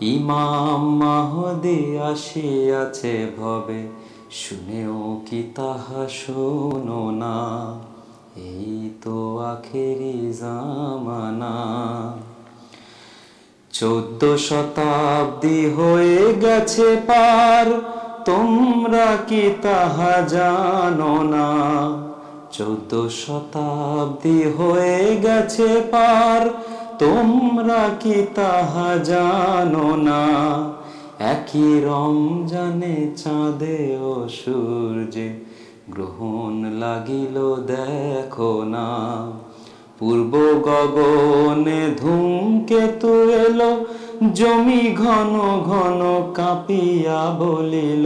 ইমাম মাহদি আসিয়াছে ভবে। শুনেও কি তাহা শোনো না? এই তো আখেরি জামানা। চোদ্দ শতাব্দী হয়ে গেছে পার, তোমরা কি তাহা জানো না? চোদ্দ শতাব্দী হয়ে গেছে পার তোমরা কি তাহা জানো না? একই রমজানে চাঁদে ও সূর্যে গ্রহণ লাগিল দেখো না। পূর্ব গগনে ধূমকেতু এলো, জমি ঘন ঘন কাঁপিয়া বলিল,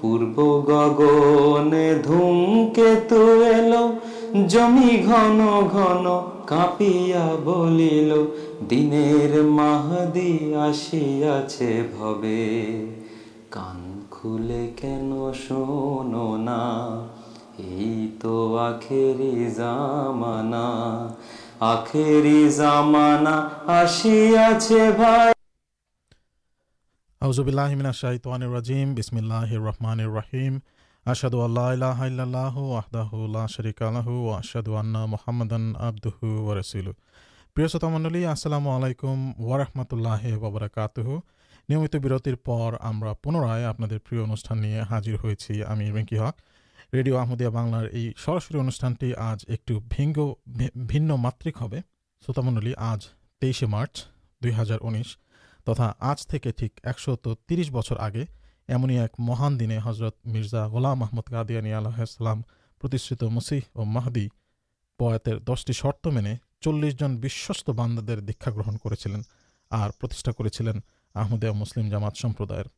পূর্ব গগনে ধূমকেতু এলো জমি ঘন ঘন কাঁপিয়া বলিল, দিনের মাহদি আসিয়াছে ভবে। কান খুলে কেন শোনো না? এই তো আখেরি জামানা আখেরি জামানা আসিয়াছে ভাই। আউজুবিল্লাহিমিনা শাহিতানির রাজিম, বিসমিল্লাহির রহমানির রহিম। আশহাদু আল্লা ইলাহা ইল্লাল্লাহু ওয়াহদাহু লা শারীকা লাহু ওয়া আশহাদু আন্না মুহাম্মাদান আবদুহু ওয়া রাসূলুহু। প্রিয় শ্রোতা মণ্ডলী, আসসালামু আলাইকুম ওয়া রাহমাতুল্লাহি ওয়া বারাকাতুহু। নিয়মিত বিরতির পর আমরা পুনরায় আপনাদের প্রিয় অনুষ্ঠান নিয়ে হাজির হয়েছি আমি রিঙ্কি হক। রেডিও আহমদিয়া বাংলার এই সরাসরি অনুষ্ঠানটি আজ একটু ভিঙ্গ ভিন্ন মাত্রিক হবে। শ্রোতামণ্ডলী আজ তেইশে মার্চ দুই হাজার উনিশ তথা আজ থেকে ঠিক একশো বছর আগে এমনই এক মহান দিনে হজরত মির্জা গোলাম মাহমুদ কাদিয়ানি আলাহিসাল্লাম প্রতিষ্ঠিত মসিহ ও মাহদি পয়াতের দশটি শর্ত মেনে চল্লিশ জন বিশ্বস্ত বান্দাদের দীক্ষা গ্রহণ করেছিলেন আর প্রতিষ্ঠা করেছিলেন আহমদিয়া মুসলিম জামাত সম্প্রদায়ের।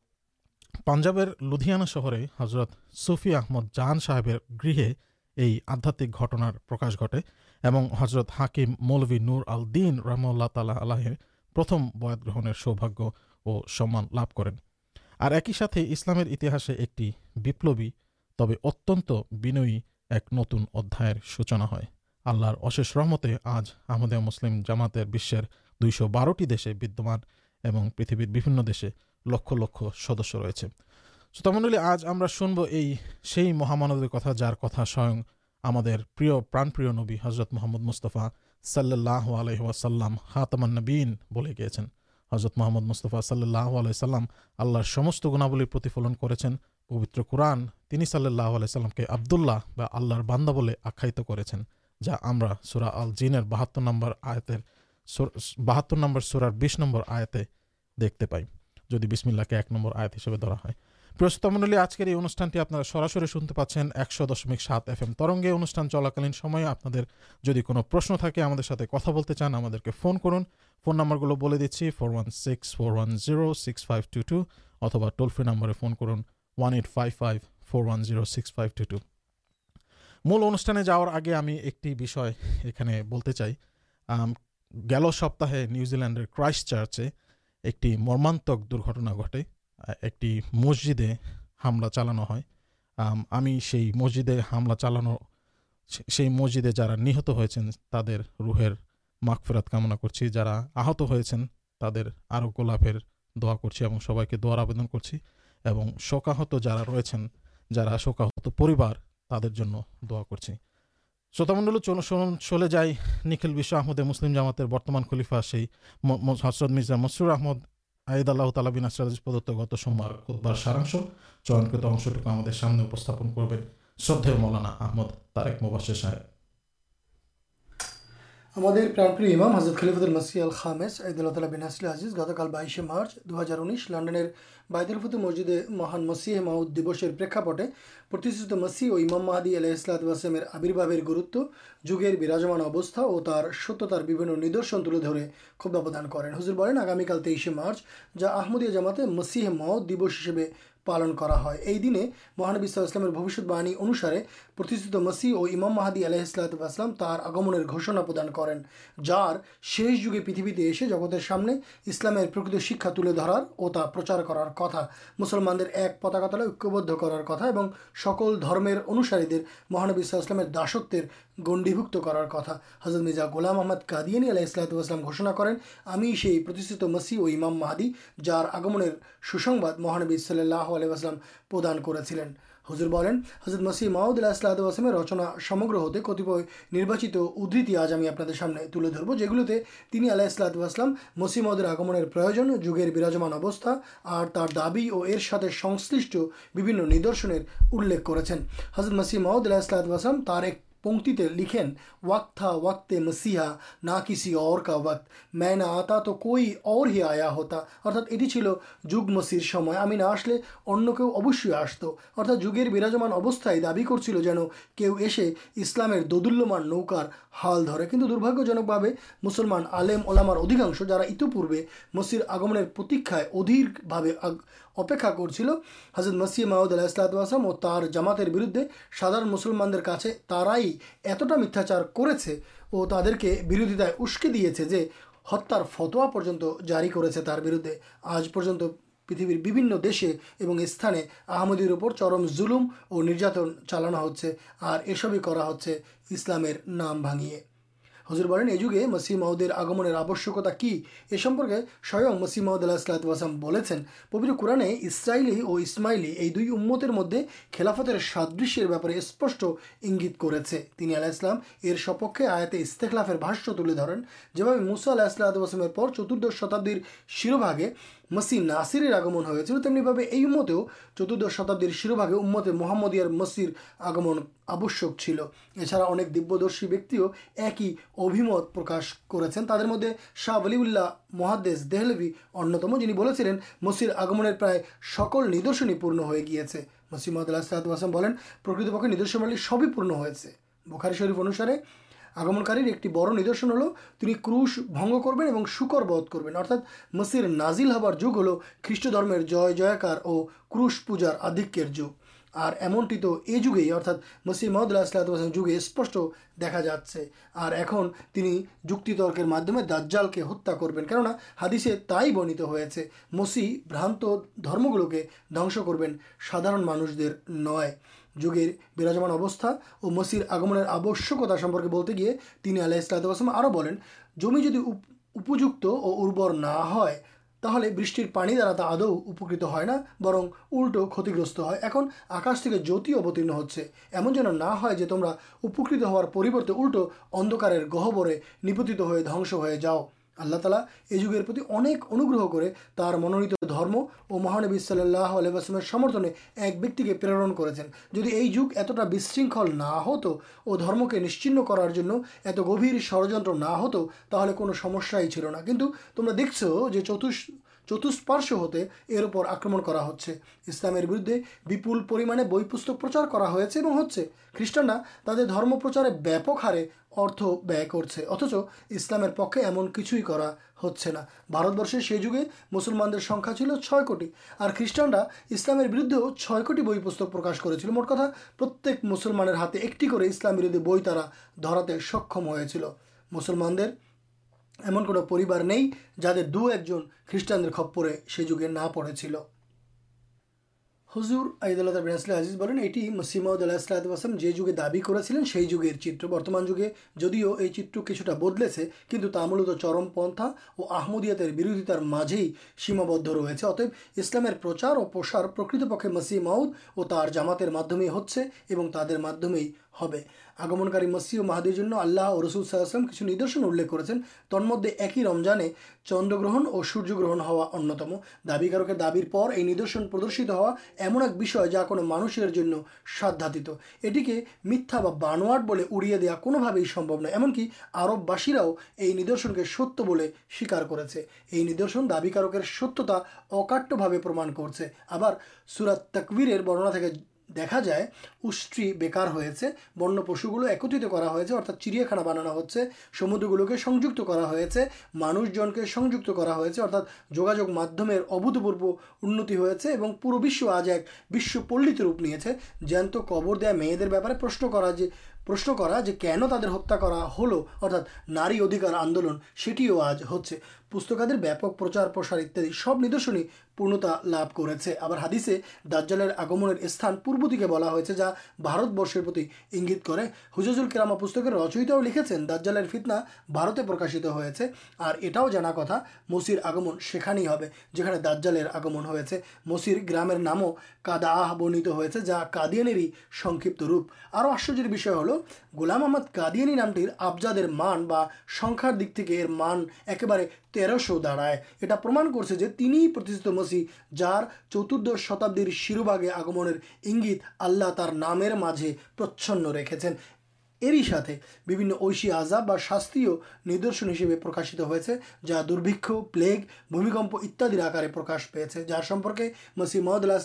পাঞ্জাবের লুধিয়ানা শহরে হজরত সুফি আহমদ জাহান সাহেবের গৃহে এই আধ্যাত্মিক ঘটনার প্রকাশ ঘটে এবং হজরত হাকিম মৌলভী নূর আল দিন রহমল্লা তালা আলাহের প্রথম বয়াত গ্রহণের সৌভাগ্য ও সম্মান লাভ করেন। আর একই সাথে ইসলামের ইতিহাসে একটি বিপ্লবী, তবে অত্যন্ত বিনয়ী এক নতুন অধ্যায়ের সূচনা হয়। আল্লাহর অশেষ রহমতে আজ আহমদিয়া মুসলিম জামাতের বিশ্বের দুইশো বারোটি দেশে বিদ্যমান এবং পৃথিবীর বিভিন্ন দেশে লক্ষ লক্ষ সদস্য রয়েছে। শ্রোতামণ্ডলী আজ আমরা শুনব এই সেই মহামানবের কথা যার কথা স্বয়ং আমাদের প্রিয় প্রাণপ্রিয় নবী হজরত মোহাম্মদ মুস্তফা সাল্লাহ আলহিহাসাল্লাম হাতামান বলে গিয়েছেন। হজরত মোহাম্মদ মুস্তফা সাল্লাহ আলাইসাল্লাম আল্লাহর সমস্ত গুণাবলীর প্রতিফলন করেছেন। পবিত্র কোরআন তিনি সাল্লাহ আলাইসাল্লামকে আবদুল্লাহ বা আল্লাহর বান্দা বলে আখ্যায়িত করেছেন, যা আমরা সুরা আল জিনের বাহাত্তর নম্বর আয়াতের বাহাত্তর নম্বর সুরার বিশ নম্বর আয়াতে দেখতে পাই। যদি বিসমিল্লাকে এক নম্বর আয়াত হিসেবে ধরা হয়। প্রস্তুতমণ্ডলী আজকের এই অনুষ্ঠানটি আপনারা সরাসরি শুনতে পাচ্ছেন একশো দশমিক সাত এফ এম তরঙ্গে। অনুষ্ঠান চলাকালীন সময়ে আপনাদের যদি কোনো প্রশ্ন থাকে, আমাদের সাথে কথা বলতে চান, আমাদেরকে ফোন করুন ফোন নাম্বারগুলো বলে দিচ্ছি four one six four one zero six five two two অথবা টোল ফ্রি নাম্বারে ফোন করুন one eight five five four one zero six five two two মূল অনুষ্ঠানে যাওয়ার আগে আমি একটি বিষয় এখানে বলতে চাই। গেল সপ্তাহে নিউজিল্যান্ডের ক্রাইস্ট চার্চে একটি মর্মান্তক দুর্ঘটনা ঘটে। একটি মসজিদে হামলা চালানো হয়। আমি সেই মসজিদে হামলা চালানো সেই মসজিদে যারা নিহত হয়েছেন তাদের রুহের মাগফেরাত কামনা করছি। যারা আহত হয়েছেন, তাদের আরও লাভের দোয়া করছি এবং সবাইকে দোয়ার আবেদন করছি। এবং শোকাহত যারা রয়েছেন, যারা শোকাহত পরিবার, তাদের জন্য দোয়া করছি। শ্রোতামণ্ডল চলো যাই। নিখিল বিশ্ব আহমদে মুসলিম জামাতের বর্তমান খলিফা সেই ম- মির্জা মসরুর আহমদ, আয়েদ আল্লাহ তালা বিন প্রদত্ত গত সোমবার খুতবার সারাংশ। চয়নকৃত অংশটুকু আমাদের সামনে উপস্থাপন করবেন শ্রদ্ধেয় মৌলানা আহমদ তারেক মুবাসের সাহেব। আমাদের প্রাণপ্রিয় ইমাম হজরত খলিফুল মসি আল খামেস ঈদুল্লাহ তালা বিন আসলে আজিজ, গতকাল বাইশে মার্চ দু হাজার উনিশ লন্ডনের বাইতুল ফতু মসজিদে মহান মসিহ মাউদ দিবসের প্রেক্ষাপটে প্রতিষ্ঠিত মসি ও ইমাম মাহাদি আলাহ ওয়াসেমের আবির্ভাবের গুরুত্ব, যুগের বিরাজমান অবস্থা ও তার সত্যতার বিভিন্ন নিদর্শন তুলে ধরে প্রদান করেন। হুজুর বলেন, আগামীকাল তেইশে মার্চ যা আহমদিয়া জামাতে মসিহ মাউদ দিবস হিসেবে পালন করা হয়। এই দিনে মহানবী ইসলামের ভবিষ্যৎবাণী অনুসারে প্রতিষ্ঠিত মসি ও ইমাম মাহাদি আলাহ ইসলাতাম তার আগমনের ঘোষণা প্রদান করেন, যার শেষ যুগে পৃথিবীতে এসে জগতের সামনে ইসলামের প্রকৃত শিক্ষা তুলে ধরার ও তা প্রচার করার কথা, মুসলমানদের এক পতাকা তলে ঐক্যবদ্ধ করার কথা এবং সকল ধর্মের অনুসারীদের মহানবী ইসলামের দাসত্বের গণ্ডীভুক্ত করার কথা। হজরত মির্জা গোলাম আহমদ কাদিয়ানি আলাহ ইসলাতাম ঘোষণা করেন, আমি সেই প্রতিষ্ঠিত মসি ও ইমাম মাহাদি, যার আগমনের সুসংবাদ মহানবী সাল্লাহ আলাইসলাম প্রদান করেছিলেন। হুজুর বলেন হজরত মসি মাউদ আল্লাহ আসলামের রচনা সমগ্র হতে কতিপয় নির্বাচিত উদ্ধৃতি আজ আমি আপনাদের সামনে তুলে ধরবো, যেগুলোতে তিনি আলাহ আসলাম মসি মাউদের আগমনের প্রয়োজন, যুগের বিরাজমান অবস্থা আর তার দাবি ও এর সাথে সংশ্লিষ্ট বিভিন্ন নিদর্শনের উল্লেখ করেছেন। হজরত মসি মাউদ আলাহ আসলাম তার এক पंक्तिते लिखें वक्त था वक्त मसीहा না কিসি और का वक्त मैं না আতা তো কই और ही আয়া হতা অর্থাৎ এটি ছিল যুগ মসির সময় আমি না আসলে অন্য কেউ অবশ্যই আসতো অর্থাৎ যুগের বিরাজমান অবস্থায় দাবি করছিল যেন কেউ এসে ইসলামের দোদুল্যমান নৌকার হাল ধরে কিন্তু দুর্ভাগ্যজনকভাবে মুসলমান আলেম ওলামার অধিকাংশ যারা ইতোপূর্বে মসির আগমনের প্রতীক্ষায় অধীরভাবে আগ- অপেক্ষা করছিল হজরত মসিহ মাহমুদ আলাহ ইসলাতাম ও তার জামাতের বিরুদ্ধে সাধারণ মুসলমানদের কাছে তারাই এতটা মিথ্যাচার করেছে ও তাদেরকে বিরোধিতায় উস্কে দিয়েছে যে হত্যার ফতোয়া পর্যন্ত জারি করেছে তার বিরুদ্ধে। আজ পর্যন্ত পৃথিবীর বিভিন্ন দেশে এবং স্থানে আহমদীর ওপর চরম জুলুম ও নির্যাতন চালানো হচ্ছে আর এসবই করা হচ্ছে ইসলামের নাম ভাঙিয়ে। হজুর বলেন, এ যুগে মসিহ মাহুদের আগমনের আবশ্যকতা কি? এ সম্পর্কে স্বয়ং মসিহ মাহুদ আল্লাহ সাল্লাম বলেছেন, পবিত্র কোরআনে ইসরায়েলি ও ইসমাইলি এই দুই উম্মতের মধ্যে খেলাফতের সাদৃশ্যের ব্যাপারে স্পষ্ট ইঙ্গিত করেছে। তিনি আলাহ ইসলাম এর সপক্ষে আয়াতে ইস্তেখলাফের ভাষ্য তুলে ধরেন, যেভাবে মুসা আল্লাহ সাল্লাহামের পর চতুর্দশ শতাব্দীর শিরোভাগে মসি নাসিরের আগমন হয়েছিল তেমনিভাবে এই উম্মতেও চতুর্দশ শতাব্দীর শিরোভাগে উম্মতে মোহাম্মদিয়ার মসির আগমন আবশ্যক ছিল। এছাড়া অনেক দিব্যদর্শী ব্যক্তিও একই অভিমত প্রকাশ করেছেন। তাদের মধ্যে শাহ ওলিউল্লাহ মহাদ্দেশ দেহলভি অন্যতম, যিনি বলেছিলেন, মসির আগমনের প্রায় সকল নিদর্শনই পূর্ণ হয়ে গিয়েছে। মসিম আল্লাহ সালাম বলেন, প্রকৃতপক্ষে নিদর্শনালী সবই পূর্ণ হয়েছে। বুখারি শরীফ অনুসারে আগমনকারীর একটি বড় নিদর্শন হলো, তিনি ক্রুশ ভঙ্গ করবেন এবং শুকর বধ করবেন। অর্থাৎ মসির নাজিল হবার যুগ হলো খ্রিস্ট ধর্মের জয়, জয়াকার ও ক্রুশ পূজার আধিক্যের যুগ। আর এমনটি তো এ যুগেই, অর্থাৎ মসিহ মহদুল্লাহ ইসলাতাম যুগে স্পষ্ট দেখা যাচ্ছে। আর এখন তিনি যুক্তিতর্কের মাধ্যমে দাজ্জালকে হত্যা করবেন, কেননা হাদিসে তাই বর্ণিত হয়েছে মসি ভ্রান্ত ধর্মগুলোকে ধ্বংস করবেন সাধারণ মানুষদের নয়। যুগের বিরাজমান অবস্থা ও মসির আগমনের আবশ্যকতা সম্পর্কে বলতে গিয়ে তিনি আলাহ ইসলাতাম আরও বলেন, জমি যদি উপ- উপযুক্ত ও উর্বর না হয়, তাহলে বৃষ্টির পানি দ্বারা তা আদৌ উপকৃত হয় না, বরং উল্টো ক্ষতিগ্রস্ত হয়। এখন আকাশ থেকে জ্যোতি অবতীর্ণ হচ্ছে। এমন যেন না হয় যে তোমরা উপকৃত হওয়ার পরিবর্তে উল্টো অন্ধকারের গহ্বরে নিপতিত হয়ে ধ্বংস হয়ে যাও। আল্লাহ তালা এই যুগের প্রতি অনেক অনুগ্রহ করে তার মনোনীত ধর্ম ও মহানবী সাল্লাহ আলাইসলামের সমর্থনে এক ব্যক্তিকে প্রেরণ করেছেন। যদি এই যুগ এতটা বিশৃঙ্খল না হতো ও ধর্মকে নিশ্চিন্ন করার জন্য এত গভীর ষড়যন্ত্র না হতো, তাহলে কোনো সমস্যাই ছিল না। কিন্তু তোমরা দেখছ যে চতুষ, চতুষ্পার্শ্ব হতে এর উপর আক্রমণ করা হচ্ছে। ইসলামের বিরুদ্ধে বিপুল পরিমাণে বই পুস্তক প্রচার করা হয়েছে এবং হচ্ছে। খ্রিস্টানরা তাদের ধর্ম প্রচারে ব্যাপক হারে অর্থ ব্যয় করছে। অথচ ইসলামের পক্ষে এমন কিছুই করা হচ্ছে না। ভারতবর্ষে সেই যুগে মুসলমানদের সংখ্যা ছিল ছয় কোটি, আর খ্রিস্টানরা ইসলামের বিরুদ্ধেও ছয় কোটি বই পুস্তক প্রকাশ করেছিল। মোট কথা, প্রত্যেক মুসলমানের হাতে একটি করে ইসলাম বিরোধী বই তারা ধরাতে সক্ষম হয়েছিল। মুসলমানদের এমন কোনো পরিবার নেই যাদের দু একজন খ্রিস্টানদের খপ্পরে সে যুগে না পড়েছিল। হুজুর আইদুল্লাহ বিনাসলা আজিজ বলেন, এটি মসিমাউদ আল্লাহ সালাতাম যে যুগে দাবি করেছিলেন, সেই যুগের চিত্র। বর্তমান যুগে যদিও এই চিত্র কিছুটা বদলেছে, কিন্তু তা মূলত চরমপন্থা ও আহমদিয়াতের বিরোধিতার মাঝেই সীমাবদ্ধ রয়েছে। অতএব ইসলামের প্রচার ও প্রসার প্রকৃতপক্ষে মসিমাউদ ও তার জামাতের মাধ্যমেই হচ্ছে এবং তাদের মাধ্যমেই হবে। আগমনকারী মসি ও মাহাদির জন্য আল্লাহ ও রসুল সাল্লাহাম কিছু নিদর্শন উল্লেখ করেছেন। তন্মধ্যে একই রমজানে চন্দ্রগ্রহণ ও সূর্যগ্রহণ হওয়া অন্যতম। দাবিকারকের দাবির পর এই নিদর্শন প্রদর্শিত হওয়া এমন এক বিষয় যা কোনো মানুষের জন্য সাধ্যাতীত। এটিকে মিথ্যা বা বানোয়াট বলে উড়িয়ে দেওয়া কোনোভাবেই সম্ভব নয়। এমনকি আরববাসীরাও এই নিদর্শনকে সত্য বলে স্বীকার করেছে। এই নিদর্শন দাবিকারকের সত্যতা অকাট্যভাবে প্রমাণ করছে। আবার সুরাত তাকবীরের বর্ণনা থেকে দেখা যায় উষ্ট্রি বেকার হয়েছে বন্য পশুগুলো একত্রিত করা হয়েছে, অর্থাৎ চিড়িয়াখানা বানানো হচ্ছে, সমুদ্রগুলোকে সংযুক্ত করা হয়েছে, মানুষজনকে সংযুক্ত করা হয়েছে, অর্থাৎ যোগাযোগ মাধ্যমের অভূতপূর্ব উন্নতি হয়েছে এবং পুরো বিশ্ব আজ এক বিশ্ব পল্লিত রূপ নিয়েছে। জ্যান্ত কবর দেয়া মেয়েদের ব্যাপারে প্রশ্ন করা যে, প্রশ্ন করা যে কেন তাদের হত্যা করা হলো, অর্থাৎ নারী অধিকার আন্দোলন সেটিও আজ হচ্ছে। পুস্তকাদের ব্যাপক প্রচার, প্রসার ইত্যাদি সব নিদর্শনই পূর্ণতা লাভ করেছে। আবার হাদিসে দাজ্জালের আগমনের স্থান পূর্ব দিকে বলা হয়েছে, যা ভারতবর্ষের প্রতি ইঙ্গিত করে। হুজাজুল কেরামা পুস্তকের রচয়িতাও লিখেছেন, দাজ্জালের ফিতনা ভারতে প্রকাশিত হয়েছে। আর এটাও জানা কথা, মসির আগমন সেখানেই হবে, যেখানে দাজ্জালের আগমন হয়েছে। মসির গ্রামের নামও কাদাহ বর্ণিত হয়েছে, যা কাদিয়ানেরই সংক্ষিপ্ত রূপ। আরও আশ্চর্যের বিষয় হলো, গোলাম আহমদ কাদিয়ানি নামটির আবজাদের মান বা সংখ্যার দিক থেকে এর মান একেবারে তেরোশো দাঁড়ায়। এটা প্রমাণ করছে যে তিনিই প্রতিষ্ঠিত মসি, যার চতুর্দশ শতাব্দীর শিরোভাগে আগমনের ইঙ্গিত আল্লাহ তার নামের মাঝে প্রচ্ছন্ন রেখেছেন। এরই সাথে বিভিন্ন ঐশী আজাব বা শাস্ত্রীয় নিদর্শন হিসেবে প্রকাশিত হয়েছে, যা দুর্ভিক্ষ, প্লেগ, ভূমিকম্প ইত্যাদির আকারে প্রকাশ পেয়েছে, যার সম্পর্কে মসি মহদ আল্লাহ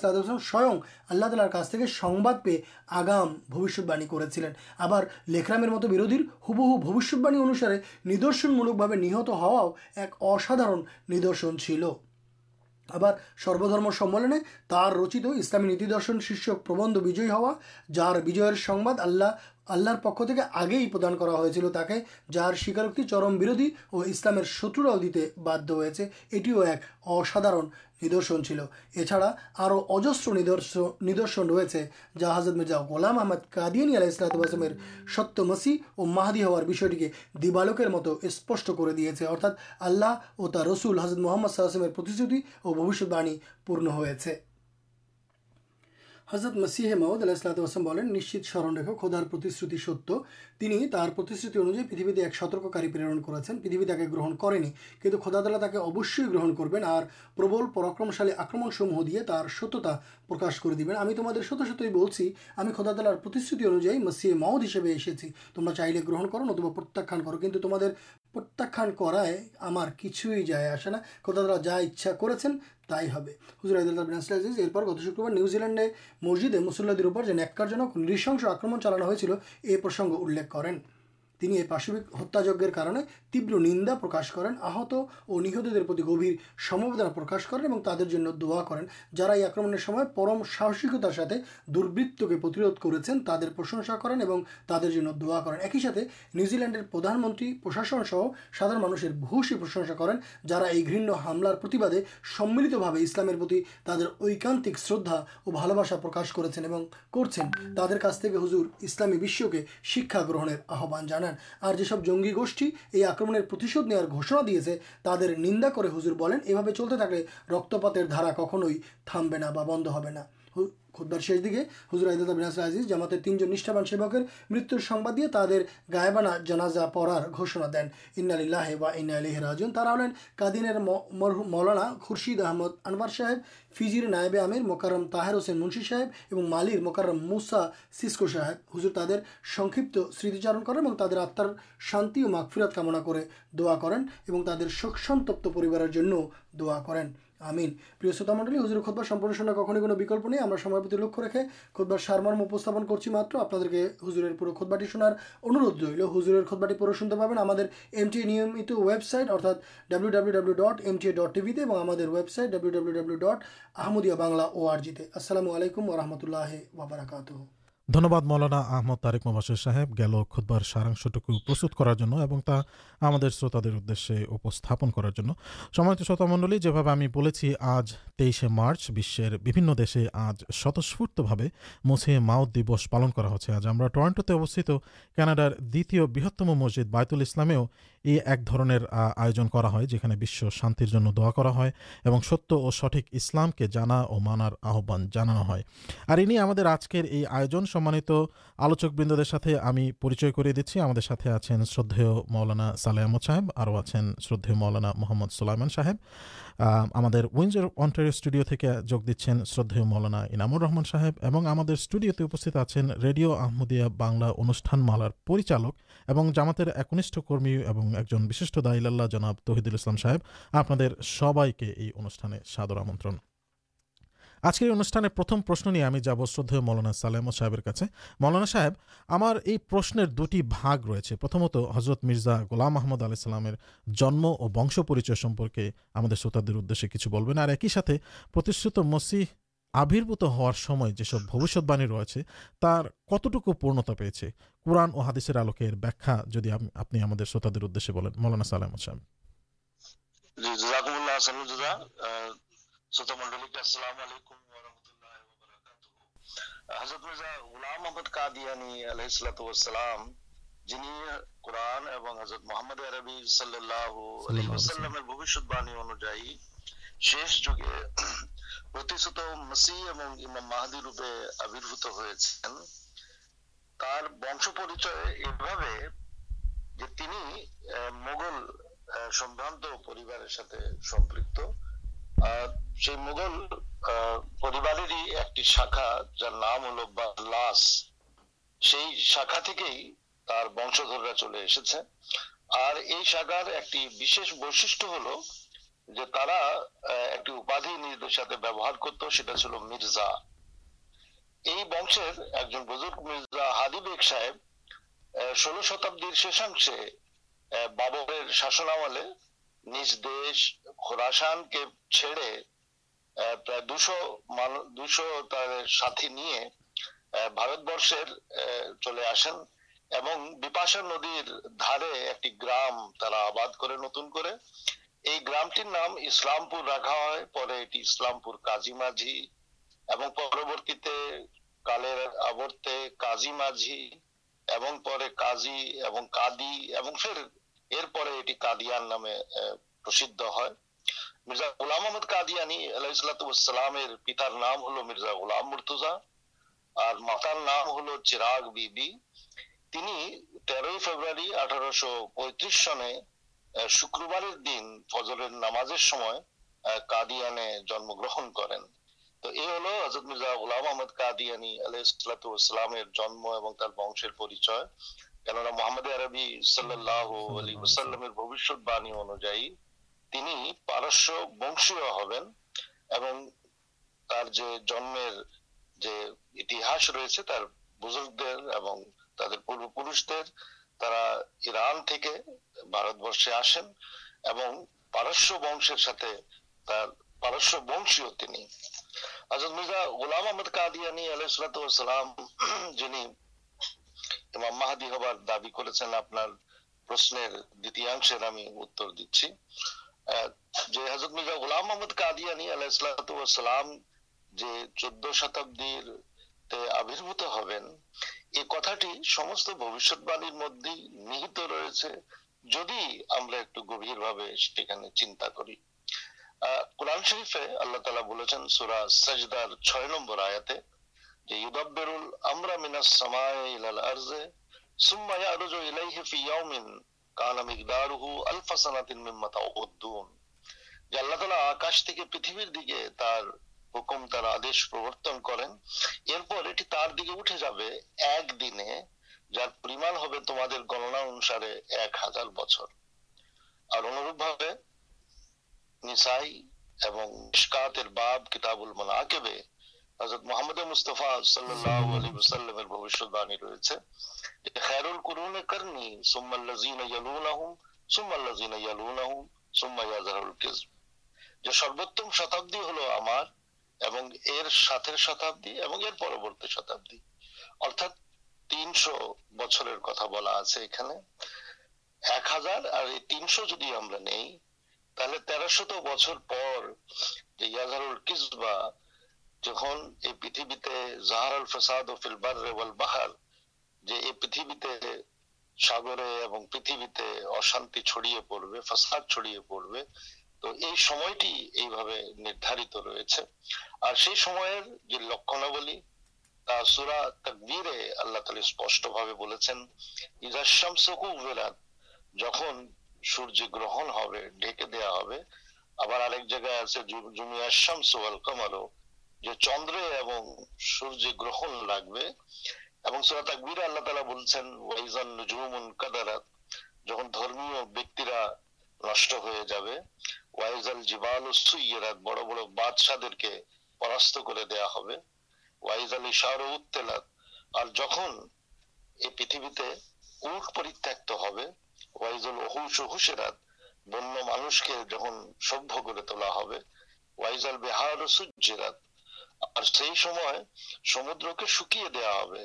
স্বয়ং আল্লাহ তালার কাছ থেকে সংবাদ পেয়ে আগাম ভবিষ্যৎবাণী করেছিলেন। আবার লেখরামের মতো বিরোধীর হুবহু ভবিষ্যৎবাণী অনুসারে নিদর্শনমূলকভাবে নিহত হওয়াও এক অসাধারণ নিদর্শন ছিল। আবার সর্বধর্ম সম্মেলনে তার রচিত ইসলামী নীতিদর্শন শীর্ষক প্রবন্ধ বিজয়ী হওয়া, যার বিজয়ের সংবাদ আল্লাহ আল্লাহর পক্ষ থেকে আগেই প্রদান করা হয়েছিল তাকে, যার স্বীকারোক্তি চরম বিরোধী ও ইসলামের শত্রুরাও দিতে বাধ্য হয়েছে। এটিও এক অসাধারণ নিদর্শন ছিল। এছাড়া আরও অজস্র নিদর্শন নিদর্শন রয়েছে, যা হাজরত মির্জা গোলাম আহমদ কাদিয়ানি আলাহ ইসলাতামের সত্য মসি ও মাহাদি হওয়ার বিষয়টিকে দিবালোকের মতো স্পষ্ট করে দিয়েছে। অর্থাৎ আল্লাহ ও তার রসুল হাজরত মোহাম্মদ সাল্লামের প্রতিশ্রুতি ও ভবিষ্যৎবাণী পূর্ণ হয়েছে। হজরত মসিহে মাউদ আলাহিসাম বলেন, নিশ্চিত স্মরণ রেখো খোদার প্রতিশ্রুতি সত্য। তিনি তার প্রতিশ্রুতি অনুযায়ী পৃথিবীতে এক সতর্ককারী প্রেরণ করেছেন। পৃথিবী তাকে গ্রহণ করেনি, কিন্তু খোদাতলা তাকে অবশ্যই গ্রহণ করবেন আর প্রবল, পরাক্রমশালী আক্রমণসমূহ দিয়ে তার সত্যতা প্রকাশ করে দিবেন। আমি তোমাদের সত্য সত্যই বলছি, আমি খোদাতলার প্রতিশ্রুতি অনুযায়ী মসিহে মাউদ হিসেবে এসেছি। তোমরা চাইলে গ্রহণ করো নতুবা প্রত্যাখ্যান করো, কিন্তু তোমাদের প্রত্যাখ্যান করায় আমার কিছুই যায় আসে না। খোদাতলা যা ইচ্ছা করেছেন তাই হবে। হুজুর আজিজ এরপর গত শুক্রবার নিউজিল্যান্ডে মসজিদে মুসল্লাদের উপর যে ন্যাক্কারজনক নৃশংস আক্রমণ চালানো হয়েছিল, এ প্রসঙ্গ উল্লেখ করেন। তিনি এই পাশবিক হত্যাযজ্ঞের কারণে তীব্র নিন্দা প্রকাশ করেন, আহত ও নিহতদের প্রতি গভীর সমবেদনা প্রকাশ করেন এবং তাদের জন্য দোয়া করেন। যারা এই আক্রমণের সময় পরম সাহসিকতার সাথে দুর্বৃত্তকে প্রতিরোধ করেছেন, তাদের প্রশংসা করেন এবং তাদের জন্য দোয়া করেন। একই সাথে নিউজিল্যান্ডের প্রধানমন্ত্রী প্রশাসন সহ সাধারণ মানুষের ভূষী প্রশংসা করেন, যারা এই ঘৃণ্য হামলার প্রতিবাদে সম্মিলিতভাবে ইসলামের প্রতি তাদের ঐকান্তিক শ্রদ্ধা ও ভালোবাসা প্রকাশ করেছেন এবং করছেন। তাদের কাছ থেকে হুজুর ইসলামী বিশ্বকে শিক্ষা গ্রহণের আহ্বান জানান আর যেসব জঙ্গি গোষ্ঠী এই আক্রমণের প্রতিশোধ নেওয়ার ঘোষণা দিয়েছে, তাদের নিন্দা করে হুজুর বলেন, এভাবে চলতে থাকলে রক্তপাতের ধারা কখনোই থামবে না বা বন্ধ হবে না। খুদ্বার শেষ দিকে হুজুর আইদাদ বিনাস আজিজ জামাতের তিনজন নিষ্ঠাবান সেবকের মৃত্যুর সংবাদ দিয়ে তাদের গায়েবানা জানাজা পড়ার ঘোষণা দেন। ইন্নালিল্লাহ বা ইন্না আলিহ রাজুন তারা হলেন কাদিনের মৌলানা খুরশিদ আহমদ আনওয়ার সাহেব, ফিজির নায়েবে আমির মোকারম তাহের হোসেন মুন্সি সাহেব এবং মালির মোকারম মুসা সিসকো সাহেব। হুজুর তাদের সংক্ষিপ্ত স্মৃতিচারণ করেন এবং তাদের আত্মার শান্তি ও মাগফিরাত কামনা করে দোয়া করেন এবং তাদের শোকসন্তপ্ত পরিবারের জন্য দোয়া করেন। আমিন। প্রিয় শ্রোতা মণ্ডলী হুজুরের খোদবার সম্পূর্ণ শোনা কখনই কোনো বিকল্প নেই। আমরা সময়ের প্রতি লক্ষ্য রেখে খোদবার সারমর্ম উপস্থাপন করছি মাত্র। আপনাদেরকে হুজুরের পুরো খোদবাটি শোনার অনুরোধ রইল। হুজুরের খোদবাটি পুরো শুনতে পাবেন আমাদের এমটি নিয়মিত ওয়েবসাইট, অর্থাৎ W W W dot MTA dot টিভিতে এবং আমাদের website W W W dot Ahmadiyya Bangla ও আসসালামু আলাইকুম ওরহমতুল্লাহ ওবরাকাতুহ ধন্যবাদ মৌলানা আহমদ তারেক মোবাসির সাহেব। গেল খুদ্বার সারাংশটুকু প্রস্তুত করার জন্য এবং তা আমাদের শ্রোতাদের উদ্দেশ্যে উপস্থাপন করার জন্য। সময়ত শ্রোতা মণ্ডলী যেভাবে আমি বলেছি, আজ তেইশে মার্চ, বিশ্বের বিভিন্ন দেশে আজ স্বতঃস্ফূর্তভাবে মুছে মাউদ দিবস পালন করা হচ্ছে। আজ আমরা টরন্টোতে অবস্থিত কানাডার দ্বিতীয় বৃহত্তম মসজিদ বায়তুল ইসলামেও এই এক ধরনের আয়োজন করা হয় যেখানে বিশ্ব শান্তির জন্য দোয়া করা হয় এবং সত্য ও সঠিক ইসলামকে জানা ও মানার আহ্বান জানানো হয়। আর ইনি আমাদের আজকের এই আয়োজন সম্মানিত আলোচকবৃন্দদের সাথে আমি পরিচয় করিয়ে দিচ্ছি। আমাদের সাথে আছেন শ্রদ্ধেয় মৌলানা সালে আহমদ সাহেব, আরও আছেন শ্রদ্ধেয় মৌলানা মোহাম্মদ সোলাইমান সাহেব। আমাদের উইন্জার অন্টারিও স্টুডিও থেকে যোগ দিচ্ছেন শ্রদ্ধেয় মৌলানা ইনামুর রহমান সাহেব এবং আমাদের স্টুডিওতে উপস্থিত আছেন রেডিও আহমদিয়া বাংলা অনুষ্ঠানমালার পরিচালক এবং জামাতের একনিষ্ঠ কর্মী এবং একজন বিশিষ্ট দাইলাল্লাহ জনাব তহিদুল ইসলাম সাহেব। আপনাদের সবাইকে এই অনুষ্ঠানে সাদর আমন্ত্রণ। আজকের অনুষ্ঠানের প্রথম প্রশ্ন নিয়ে আমি যাব শ্রদ্ধেয় মৌলানা সালেম সাহেবের কাছে। মৌলানা সাহেব, আমার এই প্রশ্নের দুটি ভাগ রয়েছে। প্রথমত হজরত মির্জা গোলাম আহমদ আলি সাল্লামের জন্ম ও বংশ পরিচয় সম্পর্কে আমাদের শ্রোতাদের উদ্দেশ্যে কিছু বলবেন। আর একই সাথে প্রতিশ্রুত মসিহ আবির্ভূত হওয়ার সময় যেসব ভবিষ্যৎবাণী রয়েছে, তার কতটুকু পূর্ণতা পেয়েছে, কোরআন ও হাদিসের আলোকে এর ব্যাখ্যা যদি আপনি আমাদের শ্রোতাদের উদ্দেশ্যে বলেন। মৌলানা সালেম সাহেব। শ্রোতা মণ্ডলীকে আসসালামু আলাইকুম ওয়া রাহমাতুল্লাহি ওয়া বারাকাতুহু। হযরত মির্জা গোলাম আহমদ কাদিয়ানী যিনি কোরআন এবং হযরত মুহাম্মদ আরবি ভবিষ্যৎবাণী অনুযায়ী শেষ যুগে এবং ইমাম মাহদি রূপে আবির্ভূত হয়েছেন। তার বংশ পরিচয় এভাবে যে তিনি মোগল সম্ভ্রান্ত পরিবারের সাথে সম্পৃক্ত। সেই মুঘল পরিবারেরই একটি শাখা, যার নাম হলো বাল্লাস সেই শাখা থেকেই তার বংশধররা চলে এসেছে। আর এই শাখার একটি বিশেষ বৈশিষ্ট্য হলো যে তারা একটি উপাধি নিজেদের সাথে ব্যবহার করত, সেটা ছিল মির্জা। এই বংশের একজন বুজুর্গ মির্জা হাদি বেগ সাহেব ষোলো শতাব্দীর শেষাংশে বাবরের শাসনামলে নিজ দেশ খোরাসানকে ছেড়ে প্রায় দুশো দুশো তার সাথী নিয়ে ভারতবর্ষের চলে আসেন এবং বিপাশা নদীর ধারে একটি গ্রাম তারা আবাদ করে নতুন করে। এই গ্রামটির নাম ইসলামপুর রাখা হয়, পরে এটি ইসলামপুর কাজী মাঝি এবং পরবর্তীতে কালের আবর্তে কাজী মাঝি এবং পরে কাজী এবং কাদি এবং ফের এরপরে এটি কাদিয়ান নামে প্রসিদ্ধ হয়। মির্জা গোলাম আহমদ কাদিয়ানি আলাইসালামের পিতার নাম হলো মির্জা গোলাম মুর্তুজা, আর মাতার নাম হলো চিরাগ বিবি। তিনি তেরোই ফেব্রুয়ারি আঠারোশো পঁয়ত্রিশ সনে শুক্রবারের দিন ফজরের নামাজের সময় কাদিয়ানে জন্মগ্রহণ করেন। তো এই হলো হজরত মির্জা গোলাম আহমদ কাদিয়ানি আলাইসালামের জন্ম এবং তার বংশের পরিচয়। কেননা মোহাম্মদ আরবি সাল্লাহ আলী ওসাল্লামের ভবিষ্যৎবাণী অনুযায়ী তিনি পারস্য বংশীয় হবেন এবং তার যে জন্মের যে ইতিহাস রয়েছে, তার বুজুর্গদের এবং তাদের পূর্বপুরুষদের, তারা ইরান থেকে ভারতবর্ষে আসেন এবং পারস্য বংশের সাথে তার পারস্য বংশীয় তিনি। হযরত মির্জা গোলাম আহমদ কাদিয়ানি আলাইহিসসালাম যিনি ইমাম মাহাদি হবার দাবি করেছেন, আপনার প্রশ্নের দ্বিতীয়াংশের আমি উত্তর দিচ্ছি। যে হযরত মির্জা গোলাম আহমদ কাদিয়ানি আলাইহিসসালাম যে চোদ্দ শতাব্দীর আবির্ভূত হবেন এই কথাটি সমস্ত ভবিষ্যৎবাণীর মধ্যেই নিহিত রয়েছে, যদি আমরা একটু গভীরভাবে সেখানে চিন্তা করি। কোরআন শরীফে আল্লাহ তালা বলেছেন সূরা সাজদার ছয় নম্বর আয়াতে যে, ইউদাব্বিরুল আমরা মিনাস সামাই ইলাল আরজে সুম্মা ইয়ারজু ইলাইহি ফি ইয়াউমিন কানা মিকদারুহু আলফা সানাতিন মিম্মা যে আল্লাহ আকাশ থেকে পৃথিবীর দিকে তার হুকুম, তার আদেশ প্রবর্তন করেন। এরপর এটি তার দিকে উঠে যাবে একদিনে, যার পরিমাণ হবে তোমাদের গণনা অনুসারে এক হাজার বছর। আর অনুরূপ ভাবে নিসাই এবং বাব কিতাবুল মানাকিবে রয়েছে যে, খায়রুল কুরুনে ইয়ালুনাহুম ইয়ালুনাহুম, সুম্মা যে, সর্বোত্তম শতাব্দী হলো আমার এবং এর সাথের শতাব্দী এবং এর পরবর্তী শতাব্দী। অর্থাৎ তিনশো বছরের কথা বলা আছে এখানে। এক হাজার আর এই তিনশো যদি আমরা নেই, তাহলে তেরোশত বছর পর যে ইয়াজারুল কিসবা যখন এই পৃথিবীতে জাহারুল ফাসাদ ফিল বাররে ওয়াল বাহার, যে এই পৃথিবীতে সাগরে এবং পৃথিবীতে অশান্তি ছড়িয়ে পড়বে, ফাসাদ ছড়িয়ে পড়বে, তো এই সময়টি এইভাবে নির্ধারিত রয়েছে। আর সেই সময়ের যে লক্ষণাবলী, তা সুরা তাকবীরে আল্লাহ তাআলা স্পষ্ট ভাবে বলেছেন যখন সূর্য গ্রহণ হবে, ঢেকে দেয়া হবে, আবার আরেক জায়গায় আছে জুমিয়া শামস ওয়াল কামারও যে চন্দ্রে এবং সূর্যে গ্রহণ লাগবে এবং সূরা তাকবীরে আল্লাহ তাআলা বলছেন ওয়াইজান নুজুমুন কাদারাত যখন ধর্মীয় ব্যক্তিরা নষ্ট হয়ে যাবে ওয়াইজাল জিবালু সুইয়রাত বড় বড় বাদশাদেরকে পরাস্ত করে দেয়া হবে ওয়াইজাল ইশারু উত্তেলাত আর যখন এই পৃথিবীতে উট পরিত্যক্ত হবে ওয়াইজুল ওহুশ হুশেরাত বন্য মানুষকে যখন সভ্য করে তোলা হবে ওয়াইজাল বিহার সুজ্জিরাত আর সেই সময় সমুদ্রকে শুকিয়ে দেয়া হবে।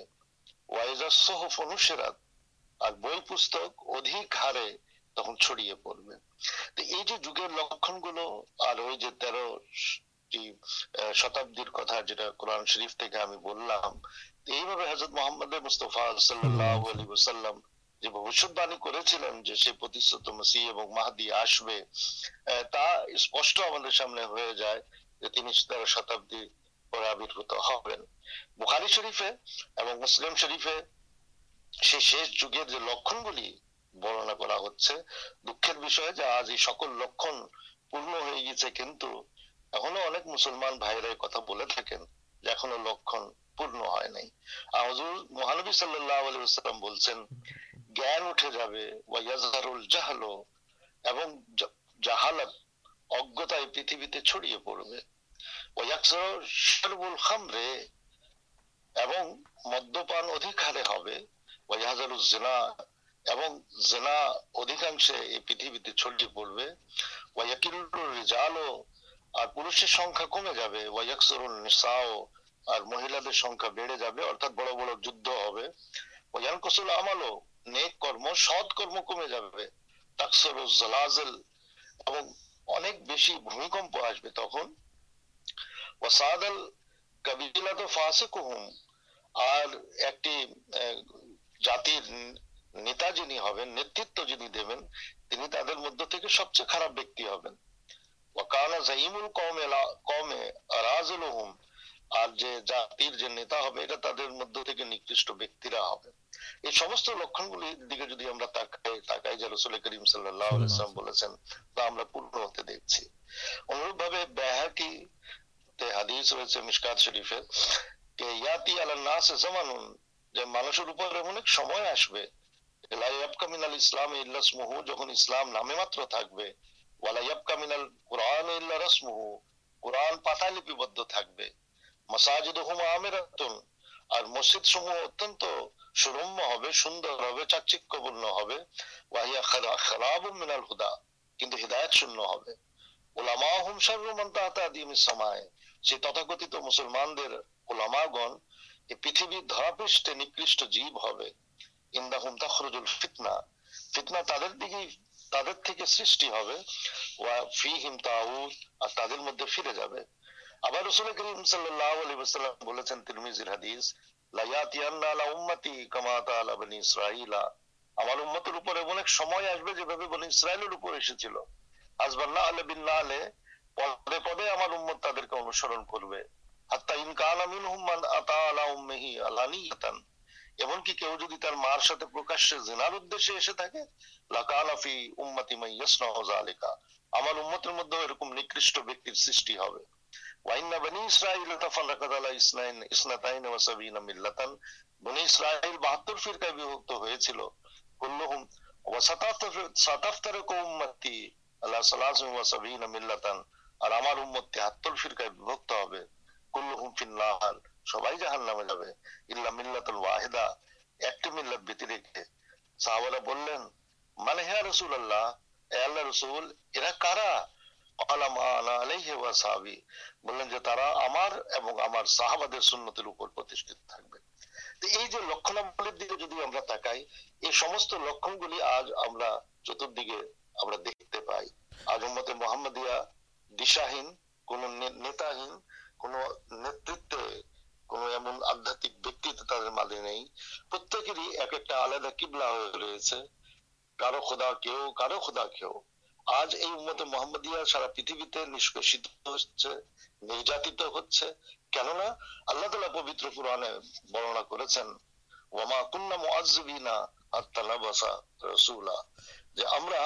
ওয়াইজাল সোহফ অনুসেরাত আর বই পুস্তক অধিক হারে তখন ছড়িয়ে পড়বে। এই যে যুগের লক্ষণগুলো আর ওই যে তেরো শতাব্দীর কথা যেটা কোরআন শরীফ থেকে আমি বললাম, এইভাবে হজরত মোহাম্মদ মুস্তফা সাল্লাল্লাহু আলাইহি ওয়াসাল্লাম যে ভবিষ্যৎবাণী করেছিলেন যে সে প্রতিশ্রুত মসিহ এবং মাহাদি আসবে তা স্পষ্ট আমাদের সামনে হয়ে যায় যে তিনি তেরো শতাব্দী পরে আবির্ভূত হবেন। বুখারি শরীফে এবং মুসলিম শরীফে সেই শেষ যুগের যে লক্ষণগুলি বর্ণনা করা হচ্ছে, দুঃখের বিষয় যে আজ এই সকল লক্ষণ পূর্ণ হয়ে গেছে কিন্তু এখনও অনেক মুসলমান ভাইরা কথা বলে থাকেন যে এখনও লক্ষণ পূর্ণ হয় নাই। আর হুজুর মহানবী সাল্লাল্লাহু আলাইহি ওয়াসাল্লাম বলছেন, জ্ঞান উঠে যাবে, ওয়া ইয়াজহারুল জাহলু এবং জাহালাত অজ্ঞতা এই পৃথিবীতে ছড়িয়ে পড়বে। শারবুল খামরে এবং মদ্যপান অধিক হারে হবে ওয়া ইয়াহজারুজ জিনা এবং জেনা অধিকাংশে এই পৃথিবীতে ছড়িয়ে পড়বে ওয়া ইয়াকিলুর রিজালও আর পুরুষের সংখ্যা কমে যাবে ওয়া ইয়াকসুরুন নিসাও আর মহিলাদের সংখ্যা বেড়ে যাবে, অর্থাৎ বড় বড় যুদ্ধ হবে ওয়া ইয়ানকুসুল আমালও নেক কর্ম, সৎ কর্ম কমে যাবে তাকসুরু জালাজিল এবং অনেক বেশি ভূমিকম্প আসবে তখন। ওয়াসাদাল কাবিলাত ফাসিকুহুম আর একটি জাতির নেতা যিনি হবেন নেতৃত্ব যিনি দেবেন তিনি তাদের মধ্য থেকে সবচেয়ে খারাপ ব্যক্তি হবেন ওয়াকানা জাইমুল কওমে লা- কওমে আরাজুলুহুম আর যে জাতির যে নেতা হবে এটা তাদের মধ্য থেকে নিকৃষ্ট ব্যক্তিরা হবে এই সমস্ত লক্ষণগুলির দিকে যদি আমরা তাকাই তাকাই যে রসুল করিম আলাইহি বলেছেন তা আমরা পূর্ণ হতে দেখছি অনুরূপ ভাবে বেহাকি তে হাদিস রয়েছে মিশকাত শরীফে যে ইয়াতি আলান নাস জামানুন, যে মানুষের উপর এমন এক সময় আসবে, লা ইয়াবকা মিনাল ইসলাম ইল্লা ইসমুহু, যখন ইসলাম নামে মাত্র থাকবে ওয়ালা ইয়াবকা মিনাল কুরআন ইল্লা রাসমুহু, কুরআন পাতায় লিপিবদ্ধ থাকবে। মাসাজিদুহুম আমিরাতুন, আর মসজিদ সমূহ অত্যন্ত সুরম্য হবে, সুন্দর হবে, চাকচিক্যপূর্ণ হবে ওয়াহিয়া খারাবুম মিনাল হুদা, কিন্তু হিদায়াত শূন্য হবে। ওলামা হুম শাররুমান তাহাতা আদিমিস সামায় সে তথাকথিত মুসলমানদের ওলামাগণ পৃথিবীর ধরাপৃষ্ঠে নিকৃষ্ট জীব হবে। ইন্দাহুম তাখরুজুল ফিতনা। ফিতনা তাদের দিকেই, তাদের থেকে সৃষ্টি হবে। ওয়া ফিহিম তাউদ আর তাদের মধ্যে ফিরে যাবে। আবার রসুল করিম সাল্লাল্লাহু আলাইহি ওয়াসাল্লাম বলেছেন তিরমিজির হাদিস লাইয়াতিয়ান্না আলা উম্মতি কামা তাআলা বনি ইসরাঈলা। আমার উম্মতের উপর এমন এক সময় আসবে যেভাবে বনি ইসরায়েলের উপর এসেছিল। আসবান্না আলে বিল্লাহ আলে পদে পদে আমার উম্মত তাদেরকে অনুসরণ করবে। হাত্তা ইনকান মিনহুম মান আতা আলা উম্মিহি আলানিয়াতান। এমনকি কেউ যদি তার মার সাথে প্রকাশ্যে জিনার উদ্দেশ্যে এসে থাকে, লাকানা ফি উম্মতি মাই ইয়াসনাউ আমার উম্মতের মধ্যে এরকম নিকৃষ্ট ব্যক্তির সৃষ্টি হবে। ওয়াইন্না বনি ইসরাইল তাফারাকাত আলা ইসনাইন, ইসনাতাইন ওয়া মিল্লাতান। বনি ইসরাইল 72 ফিরকায় বিভক্ত হয়েছিল। কুল্লুহুম, ওয়া সাতাফতারিকু উম্মতি আলা সালাসিন মিল্লাতান। আর আমার উম্মত তেহাত্তর ফিরকায় বিভক্ত হবে। কুল্লুহুম ফিন্নার, সবাই জাহান নামে যাবে। ইল্লা মিল্লাতুল ওয়াহিদা, একটি মিল্লাত ব্যতি রেখে। সাহাবারা বললেন মানে হ্যাঁ রসুল আল্লাহ আল্লাহ রসুল, এরা কারা? বললেন যে তারা আমার এবং আমার সাহাবাদের সুন্নতের উপর প্রতিষ্ঠিত থাকবে। এই যে লক্ষণাবলীর দিকে যদি আমরা তাকাই এই সমস্ত লক্ষণগুলি আজ আমরা চতুর্দিকে আমরা দেখতে পাই। আজ মোহাম্মদিয়া দিশাহীন, কোন নেতাহীন, কোন নেতৃত্বে কোন এমন আধ্যাত্মিক ব্যক্তিত্ব তাদের মাঝে নেই। প্রত্যেকেরই এক একটা আলাদা কিবলা হয়ে রয়েছে। কারও খোদা কেউ, কারও খোদা কেউ। আজ এই উম্মতে মোহাম্মদিয়া সারা পৃথিবীতে নিষ্পেষিত হচ্ছে, নির্যাতিত হচ্ছে। কেননা আল্লাহ তালা পবিত্র পুরাণে বর্ণনা করেছেন, ওয়ামা কুন্না মুআজ্জিবিনা হাত্তা নাবাসা রাসূলা। যে আমরা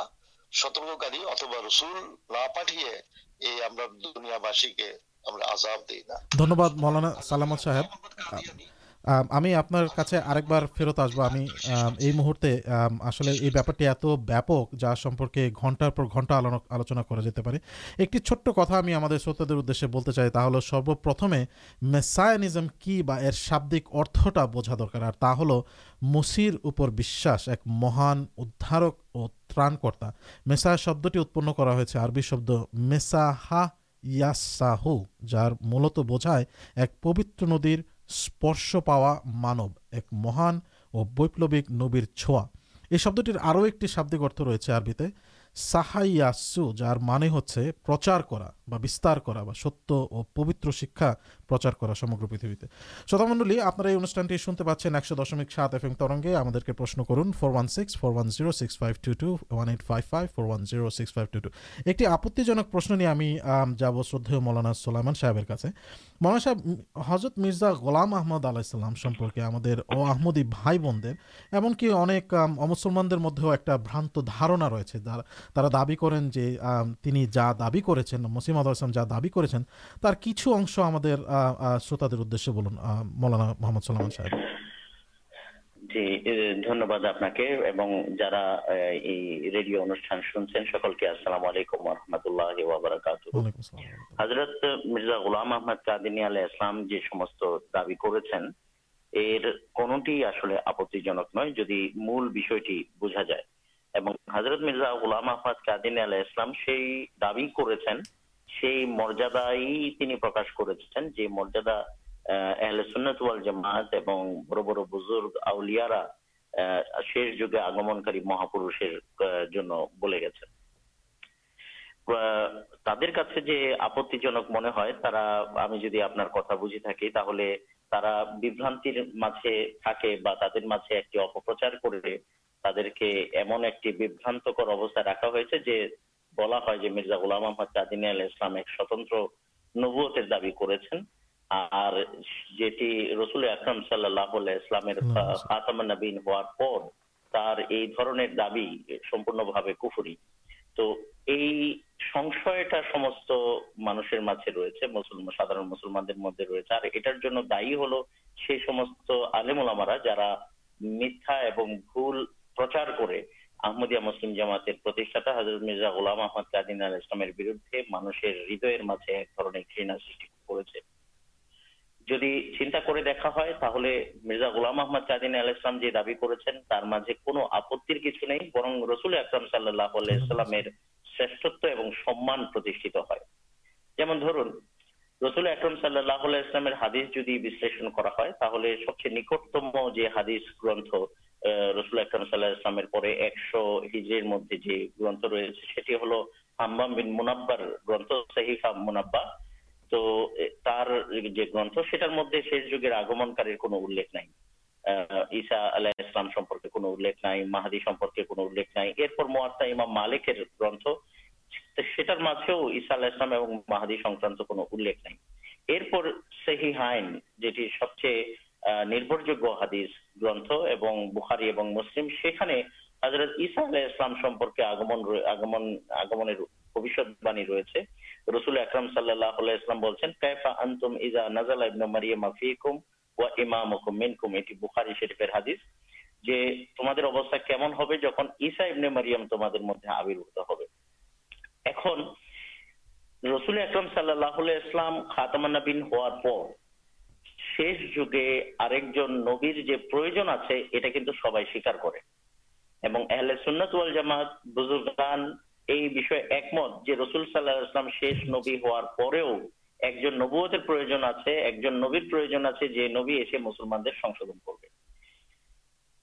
সতর্ককারী অথবা রসুল না পাঠিয়ে এই আমরা দুনিয়াবাসীকে আমরা আজাব দিই না। ধন্যবাদ মৌলানা সালামত সাহেব। আম, আপনার কাছে আরেকবার ফেরত আসব। আমি এই মুহূর্তে আসলে এই ব্যাপারটি এত ব্যাপক যা সম্পর্কে ঘণ্টার পর ঘণ্টা আলো- আলোচনা করা যেতে পারে। একটি ছোট্ট কথা আমি আমাদের শ্রোতাদের উদ্দেশ্যে বলতে চাই তা হলো সর্বপ্রথমে মেসায়ানিজম কি বা এর শাব্দিক অর্থটা বোঝা দরকার আর তা হলো মসির উপর বিশ্বাস এক মহান উদ্ধারক ও ত্রাণকর্তা। মেসায়া শব্দটি উৎপন্ন করা হয়েছে আরবি শব্দ মেসাহা ইয়াসাহু যার মূলত বোঝায় এক পবিত্র নদীর স্পর্শ পাওয়া মানব, এক মহান ও বৈপ্লবিক নবীর ছোঁয়া। এই শব্দটির আরও একটি শাব্দিক অর্থ রয়েছে আরবিতে সাহাইয়াসু, যার মানে হচ্ছে প্রচার করা বা বিস্তার করা বা সত্য ও পবিত্র শিক্ষা প্রচার করা সমগ্র পৃথিবীতে। শ্রোতামণ্ডলী, আপনারা এই অনুষ্ঠানটি শুনতে পাচ্ছেন একশো দশমিক সাত এফ এম তরঙ্গে। আমাদেরকে প্রশ্ন করুন four one six, four one zero six five two two, one eight five five, four one zero six five two two. একটি আপত্তিজনক প্রশ্ন নিয়ে আমি, যাব শ্রদ্ধেয় মৌলানা সোলাইমান সাহেবের কাছে। মৌলানা সাহেব হজরত মির্জা গোলাম আহমদ আলাইসাল্লাম সম্পর্কে আমাদের ও আহমদি ভাই বোনদের এমনকি অনেক অমুসলমানদের মধ্যেও একটা ভ্রান্ত ধারণা রয়েছে। যারা- তারা দাবি করেন যে তিনি যা দাবি করেছেন মুসিম আদ যা দাবি করেছেন, তার কিছু অংশ আমাদের শ্রোতাদের উদ্দেশ্যে বলুন মৌলানা মোহাম্মদ সাল্লামান সাহেব। জি ধন্যবাদ আপনাকে এবং যারা এই রেডিও অনুষ্ঠান শুনছেন সকলকে আসসালামু আলাইকুম রহমতুল্লাহ। হজরত মির্জা গোলাম আহমদ কাদিনী আলাহ ইসলাম যে সমস্ত দাবি করেছেন এর কোনটি আসলে আপত্তিজনক নয় যদি মূল বিষয়টি বোঝা যায়। এবং হজরত মির্জা গোলাম আহমদ কাদিনী আলাহ ইসলাম সেই দাবি করেছেন সেই মর্যাদাই তিনি প্রকাশ করেছেন যে মর্যাদা জামাত এবং বড় বড় বুজুর্গ আউলিয়ারা শেষ যুগে আগমনকারী মহাপুরুষের জন্য বলে গেছেন। তাদের কাছে যে আপত্তিজনক মনে হয়, তারা, আমি যদি আপনার কথা বুঝে থাকি, তাহলে তারা বিভ্রান্তির মাঝে থাকে বা তাদের মাঝে একটি অপপ্রচার করে তাদেরকে এমন একটি বিভ্রান্তকর অবস্থায় রাখা হয়েছে যে বলা হয় যে মির্জা গোলাম আহমদ কাদিনী আল ইসলাম এক স্বতন্ত্র নবুয়তের দাবি করেছেন। আর যেটি রসুল আকরাম সাল্লাহ ইসলামের নবীন হওয়ার পর তার এই ধরনের দাবি সম্পূর্ণভাবে কুফুরি। তো এই সংশয়টা সমস্ত মানুষের মাঝে রয়েছে মুসলমান সাধারণ মুসলমানদের মধ্যে রয়েছে। আর এটার জন্য দায়ী হলো সেই সমস্ত আলেমুলামারা যারা মিথ্যা এবং ভুল প্রচার করে আহমদিয়া মুসলিম জামাতের প্রতিষ্ঠাতা হজরত মির্জা গোলাম আহমদ কাদিন আল ইসলামের বিরুদ্ধে মানুষের হৃদয়ের মাঝে এক ধরনের ঘৃণা সৃষ্টি করেছে। যদি চিন্তা করে দেখা হয়, তাহলে মির্জা গোলাম আহমদ কাদিন আল ইসলাম যে দাবি করেছেন, তার মাঝে কোনো আপত্তির কিছু নেই, বরং রসুল আকরাম সাল্লাহ ইসলামের শ্রেষ্ঠত্ব এবং সম্মান প্রতিষ্ঠিত হয়। যেমন ধরুন, রসুল আকরম সাল্লাহ ইসলামের হাদিস যদি বিশ্লেষণ করা হয়, তাহলে সবচেয়ে নিকটতম যে হাদিস গ্রন্থ রসুল আকরম সাল্লাহ ইসলামের পরে একশো হিজড়ির মধ্যে যে গ্রন্থ রয়েছে, সেটি হলো হাম্বাম বিন মুনাব্বার গ্রন্থ সাহিফা মুনাব্বা। তো তার যে গ্রন্থ, সেটার মধ্যে শেষ যুগের আগমনকারীর কোনো উল্লেখ নাই। ঈসা আলাহ ইসলাম সম্পর্কে কোনো উল্লেখ নাই, মাহাদি সম্পর্কে কোনো উল্লেখ নাই। এরপর মোয়াত্তা ইমাম মালিকের গ্রন্থ সেটার মাঝেও ঈসা আলাহ ইসলাম এবং মাহাদি সংক্রান্ত কোনো উল্লেখ নাই। এরপর সেহি হাইন যেটি সবচেয়ে নির্ভরযোগ্য হাদিস গ্রন্থ এবং বুখারি এবং মুসলিম, সেখানে হজরত ঈসা আলাহ ইসলাম সম্পর্কে আগমন আগমন, আগমনের ভবিষ্যৎবাণী রয়েছে। রসুল আকরাম সাল্লাহ ইসলাম বলছেন, কাইফা আন্তুম ইজা নাজালা ইবনু মারিয়ামা ফিকুম ওয়া ইমামুকুম মিনকুম? এটি বুখারী শরীফের হাদিস, যে তোমাদের অবস্থা কেমন হবে যখন ঈসা ইবনে মারিয়াম তোমাদের মধ্যে আবির্ভূত হবে। এখন, রসুল আকরম সাল্লাহ ইসলাম খাতামান নবীন হওয়ার পর, শেষ যুগে আরেকজন নবীর যে প্রয়োজন আছে, এটা কিন্তু সবাই স্বীকার করে। এবং আহলে সুন্নাত ওয়াল জামাত, বুজুর্গান এই বিষয়ে একমত যে রসুল সাল্লাহ ইসলাম শেষ নবী হওয়ার পরেও একজন নবুয়তের প্রয়োজন আছে, একজন নবীর প্রয়োজন আছে যে নবী এসে মুসলমানদের সংশোধন করবে।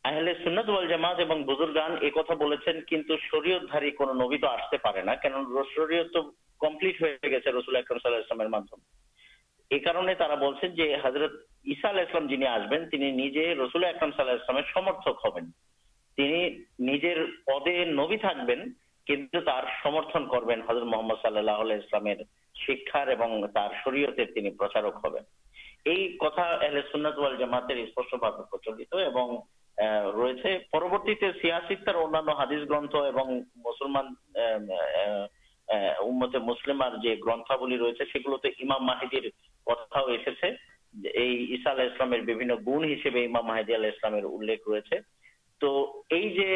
আহলে সুন্নাত ওয়াল জামাত এবং বুজুর্গান এ কথা বলেছেন, কিন্তু শরীয়তধারী কোনো নবী তো আসতে পারে না কেন শরীয়ত তো কমপ্লিট হয়ে গেছে রসুল আকরম সাল্লাহ ইসলামের মাধ্যমে। এ কারণে তারা বলছেন যে হজরত ঈসা আল ইসলাম যিনি আসবেন, তিনি নিজে রসুল আকরম সাল্লাহ ইসলামের সমর্থক হবেন। তিনি নিজের পদে নবী থাকবেন কিন্তু তার সমর্থন করবেন হজরত মোহাম্মদ সাল্লাহ ইসলামের শিক্ষার এবং তার শরীয়তের তিনি প্রচারক হবেন। এই কথা আহলে সুন্নাত ওয়াল জামাতের স্পষ্টভাবে প্রচলিত এবং রয়েছে। পরবর্তীতে সিয়াসিত্তার অন্যান্য হাদিস গ্রন্থ এবং মুসলমান উম্মতে মুসলিমার যে গ্রন্থাবলী রয়েছে, সেগুলোতে ইমাম মাহিদির কথাও এসেছে। এই ঈসা আলাহ ইসলামের বিভিন্ন গুণ হিসেবে ইমাম মাহিদি আলাহ ইসলামের উল্লেখ রয়েছে। তো এই যে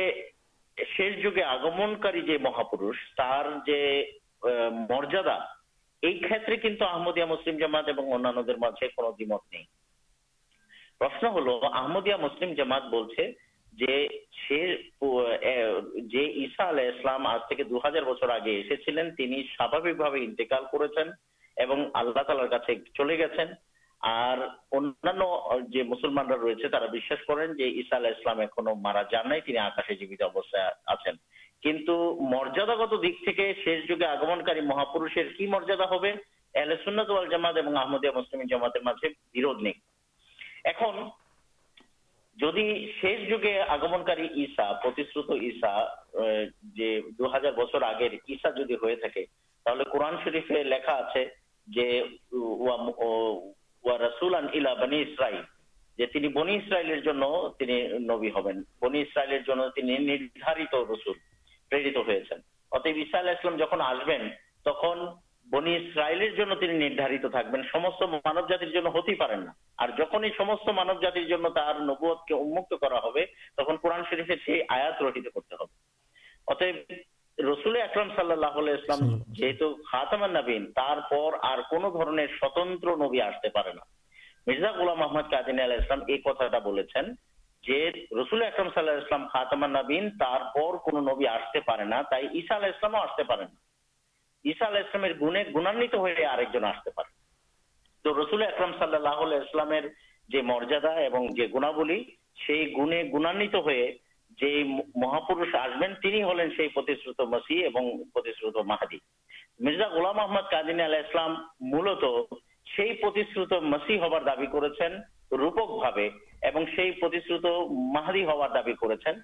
শেষ যুগে আগমনকারী যে মহাপুরুষ, তার যে মর্যাদা, এই ক্ষেত্রে কিন্তু আহমদিয়া মুসলিম জামাত এবং অন্যান্যদের মাঝে কোনো দ্বিমত নেই। প্রশ্ন হলো, আহমদিয়া মুসলিম জামাত বলছে যে, সে যে ঈসা আলাহ ইসলাম আজ থেকে দু হাজার বছর আগে এসেছিলেন, তিনি স্বাভাবিকভাবে ইন্তেকাল করেছেন এবং আল্লাহ তালার কাছে চলে গেছেন। আর অন্যান্য যে মুসলমানরা রয়েছে, তারা বিশ্বাস করেন যে ঈসা আলাহ ইসলাম এখনও মারা যান নাই, তিনি আকাশে জীবিত অবস্থায় আছেন। কিন্তু মর্যাদাগত দিক থেকে শেষ যুগে আগমনকারী মহাপুরুষের কি মর্যাদা হবে? আহলে সুন্নাত ওয়াল জামাত এবং আহমদিয়া মুসলিম জামাতের মাঝে বিরোধ নেই। এখন, যদি শেষ যুগে আগমনকারী ঈসা, প্রতিশ্রুত ঈসা যে দু হাজার বছর আগের ঈসা যদি হয়ে থাকে, তাহলে কোরআন শরীফে লেখা আছে যে ওয়া রাসূলান ইলা বনি ইসরাইল যে তিনি বনি জন্য তিনি নবী হবেন। বনি জন্য তিনি নির্ধারিত রসুল প্রেরিত হয়েছেন। অতএব ইসলাম যখন আসবেন, তখন বনি ইসরায়েলের জন্য তিনি নির্ধারিত থাকবেন। সমস্ত মানব জাতির জন্য হতেই পারেন না। আর যখনই সমস্ত মানব জাতির জন্য তার নবুয়তকে উন্মুক্ত করা হবে, তখন কোরআন শরীফের সেই আয়াত রহিত করতে হবে। অতএব রসুল আকরাম সাল্লাহ ইসলাম যেহেতু খাতামান নবীন তারপর আর কোন ধরনের স্বতন্ত্র নবী আসতে পারে না। মির্জা গুলাম আহমদ কাদিনী আলাহ ইসলাম এই কথাটা বলেছেন যে রসুল আকরম সাল্লাহ ইসলাম খাতামান নবীন তারপর কোন নবী আসতে পারে না তাই ঈসা আলাহ ইসলামও আসতে পারে না। ঈসা আলাহ ইসলামের গুণে গুণান্বিত হয়ে আরেকজন আসতে পারে। তো রসুল আকরম সাল্লাহ ইসলামের যে মর্যাদা এবং যে গুণাবলী সেই গুণে গুণান্বিত হয়ে যে মহাপুরুষ আসবেন, তিনি হলেন সেই প্রতিশ্রুত মসি এবং প্রতিশ্রুত মাহাদি। মির্জা গোলাম আহমদ কাদিনী আলাহ ইসলাম মূলত সেই প্রতিশ্রুত মসি হবার দাবি করেছেন রূপক ভাবে এবং সেই প্রতিশ্রুত মাহাদি হওয়ার দাবি করেছেন।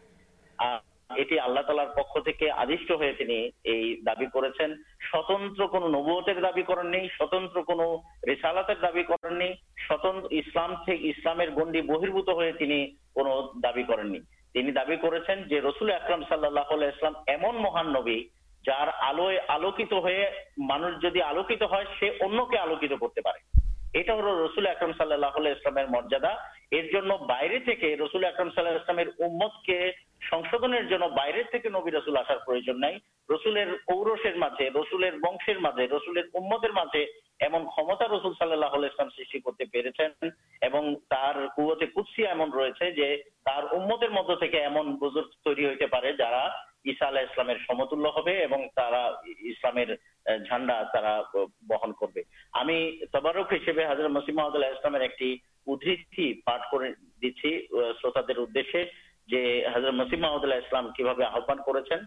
এটি আল্লাহ তালার পক্ষ থেকে আদিষ্ট হয়ে তিনি এই দাবি করেছেন। স্বতন্ত্র কোনো নবুয়তের দাবি করেননি, স্বতন্ত্র কোনো রেসালাতের দাবি করেননি, স্বতন্ত্র ইসলাম থেকে, ইসলামের গণ্ডি বহির্ভূত হয়ে তিনি কোনো দাবি করেননি। তিনি দাবি করেছেন যে রসুল আকরাম সাল্লাহ ইসলাম এমন মহান নবী যার আলোয় আলোকিত হয়ে মানুষ যদি আলোকিত হয়, সে অন্যকে আলোকিত করতে পারে। এটা হলো রসুল আকরম সাল্লাহ ইসলামের মর্যাদা। এর জন্য বাইরে থেকে রসুল আকরম সাল্লাহ ইসলামের উম্মতকে সংশোধনের জন্য বাইরে থেকে নবী রসুল আসার প্রয়োজন নাই। রসুলের পৌরষের মাঝে, রসুলের বংশের মাঝে, রসুলের উম্মতের মাঝে এমন ক্ষমতা রসুল সাল্লাহ ইসলাম সৃষ্টি করতে পেরেছেন এবং তার কুয়তে কুৎসি এমন রয়েছে যে তার উম্মতের মধ্য থেকে এমন বুজুর্গ তৈরি হইতে পারে যারা ঈসা আলাহ ইসলামের সমতুল্য হবে এবং তারা ইসলামের ঝান্ডা তারা বহন করবে। আমি তবারক হিসেবে হাজরত মসিম মাহমুদুল্লাহ ইসলামের একটি উদ্ধৃতি পাঠ করে দিচ্ছি শ্রোতাদের উদ্দেশ্যে যে হাজরত মসিম মাহমুদুল্লাহ ইসলাম কীভাবে আহ্বান করেছেন।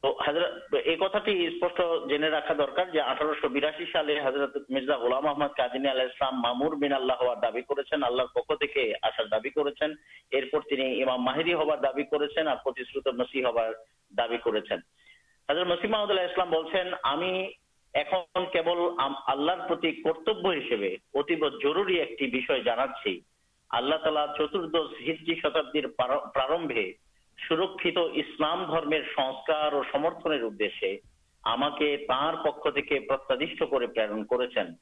তো হাজরত এই কথাটি স্পষ্ট জেনে রাখা দরকার যে আঠারোশো বিরাশি সালে হাজরত মির্জা গোলাম আহমদ কাদিনী আলাহ ইসলাম মামুর বিন আল্লাহ হওয়ার দাবি করেছেন, আল্লাহর পক্ষ থেকে আসার দাবি করেছেন। এরপর তিনি ইমাম মাহিদি হবার দাবি করেছেন আর প্রতিশ্রুত মসি হবার দাবি করেছেন। হাজরত মসিম মাহমুদুল্লাহ ইসলাম বলছেন, আমি এখন কেবল আল্লাহর প্রতি কর্তব্য হিসেবে অতীব জরুরি একটি বিষয় জানাচ্ছি। আল্লাহ তালা চতুর্দশ হিজরি শতাব্দীর প্রারম্ভে সুরক্ষিত ইসলাম ধর্মের সংস্কার ও সমর্থনের উদ্দেশ্যে আমাকে তার পক্ষ থেকে প্রত্যাদিষ্ট করে প্রেরণ করেছেন।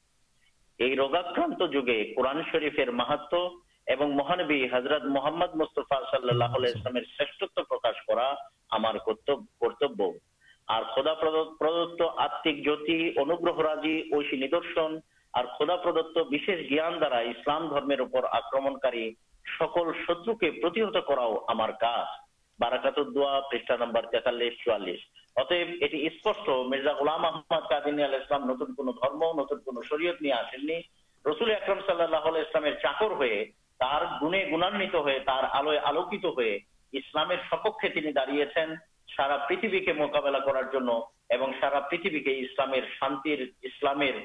এই রোগাক্রান্ত যুগে কোরআন শরীফের মাহাত্ম এবং মহানবী হজরত মোহাম্মদ মুস্তফা সাল্লাহ ইসলামের শ্রেষ্ঠত্ব প্রকাশ করা আমার কর্তব্য আর খোদা প্রদত্ত আত্মিক জ্যোতি অনুগ্রহরাজি ঐশী নিদর্শন আর খোদা প্রদত্ত বিশেষ জ্ঞান দ্বারা ইসলাম ধর্মের উপর আক্রমণকারী সকল শত্রুকে প্রতিহত করাও আমার কাজ। বারাকাতুদ্দোয়া পৃষ্ঠা নম্বর তেতাল্লিশ, চুয়াল্লিশ। অতএব এটি স্পষ্ট, মির্জা আহমদ কাদিনী আল ইসলাম নতুন কোন ধর্ম, নতুন কোন শরীয়ত নিয়ে আসেননি। রসুল আকরম সাল্লাহ ইসলামের চাকর হয়ে, তার গুণে গুণান্বিত হয়ে, তার আলোয় আলোকিত হয়ে ইসলামের সপক্ষে তিনি দাঁড়িয়েছেন সারা পৃথিবীকে মোকাবেলা করার জন্য এবং সারা পৃথিবীকে ইসলামের শান্তির, ইসলামের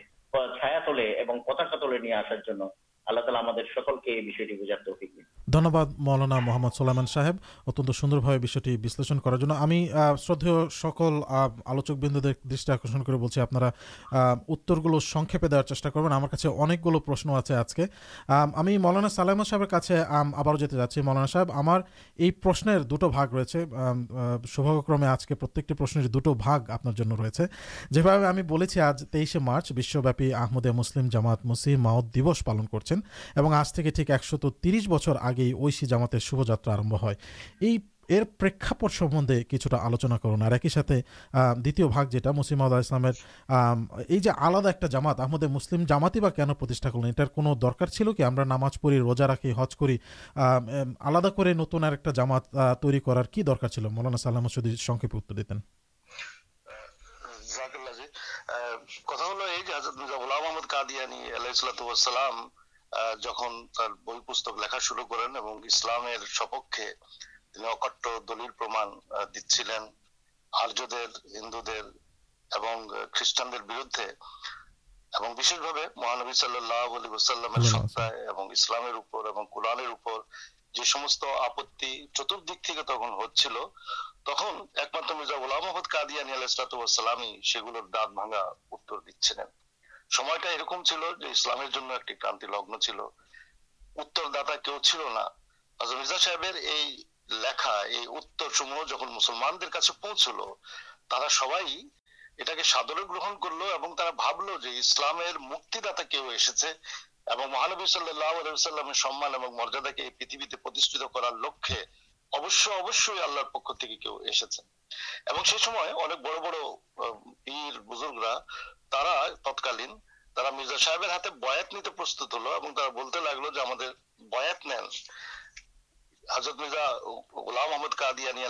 ছায়াতলে এবং পতাকা তলে নিয়ে আসার জন্য। আল্লাহ তালা আমাদের সকলকে এই বিষয়টি বোঝার তৌফিক দিন। ধন্যবাদ মৌলানা মোহাম্মদ সোলাইমান সাহেব। অত্যন্ত সুন্দরভাবে বিষয়টি বিশ্লেষণ করার জন্য আমি শ্রদ্ধেয় সকল আলোচক আলোচকবৃন্দদের দৃষ্টি আকর্ষণ করে বলছি আপনারা উত্তরগুলো সংক্ষেপে দেওয়ার চেষ্টা করবেন। আমার কাছে অনেকগুলো প্রশ্ন আছে আজকে। আম, মৌলানা সালাইমা সাহেবের কাছে আবারও যেতে যাচ্ছি। মৌলানা সাহেব আমার এই প্রশ্নের দুটো ভাগ রয়েছে। সৌভাগ্যক্রমে আজকে প্রত্যেকটি প্রশ্নের দুটো ভাগ আপনার জন্য রয়েছে। যেভাবে আমি বলেছি আজ তেইশে মার্চ বিশ্বব্যাপী আহমদে মুসলিম জামাত মুসিহ মাউদ দিবস পালন করছেন এবং আজ থেকে ঠিক একশত তিরিশ বছর আগেই ঐশী জামাতের শুভযাত্রা আরম্ভ হয়। এই এর প্রেক্ষাপট সম্বন্ধে কিছুটা আলোচনা করুন। আর একই সাথে দ্বিতীয় ভাগ যেটা মুসলিম আল্লাহ ইসলামের এই যে আলাদা একটা জামাত আমাদের মুসলিম জামাতই বা কেন প্রতিষ্ঠা করলেন? এটার কোনো দরকার ছিল কি? আমরা নামাজ পড়ি, রোজা রাখি, হজ করি আলাদা করে নতুন আর একটা জামাত তৈরি করার কি দরকার ছিল? মৌলানা সাল্লাম যদি সংক্ষেপে উত্তর দিতেন। কথা হলো এই যে গোলাম আহমদ কাদিয়ানি আলাইহিসসালাম যখন তার বই পুস্তক লেখা শুরু করেন এবং ইসলামের সপক্ষে তিনি অকট্ট দলিল প্রমাণ দিচ্ছিলেন আর্যদের হিন্দুদের এবং খ্রিস্টানদের বিরুদ্ধে এবং বিশেষভাবে মহানবী সাল্লাহ আলী ওসাল্লামের সত্তায় এবং ইসলামের উপর এবং কোরআনের উপর যে সমস্ত আপত্তি চতুর্দিক থেকে তখন হচ্ছিল তখন একমাত্র মির্জা গোলাম মোহাম্মদ কাদিয়ানি আলাইসালামই সেগুলোর দাঁত ভাঙা উত্তর দিচ্ছিলেন। সময়টা এরকম ছিল যে ইসলামের জন্য একটি ক্রান্তি লগ্ন ছিল। উত্তরদাতা কেউ ছিল না। মির্জা সাহেবের এই লেখা, এই উত্তর সমূহ যখন মুসলমানদের কাছে পৌঁছলো, তারা সবাই এটাকে সাদরে গ্রহণ করল এবং তারা ভাবলো যে ইসলামের মুক্তিদাতা কেউ এসেছে এবং মহানবী আলাইসাল্লামের সম্মান এবং মর্যাদাকে এই পৃথিবীতে প্রতিষ্ঠিত করার লক্ষ্যে অবশ্য অবশ্যই আল্লাহর পক্ষ থেকে কেউ এসেছে। এবং সেই সময় অনেক বড় বড় পীর, বুজুর্গরা তারা তৎকালীন, তারা মির্জা সাহেবের হাতে বয়াত নিতে প্রস্তুত হলো এবং তারা বলতে লাগল যে আমাদের বয়াত নেন। মির্জা গোলাম আহমদ কাদিয়ানি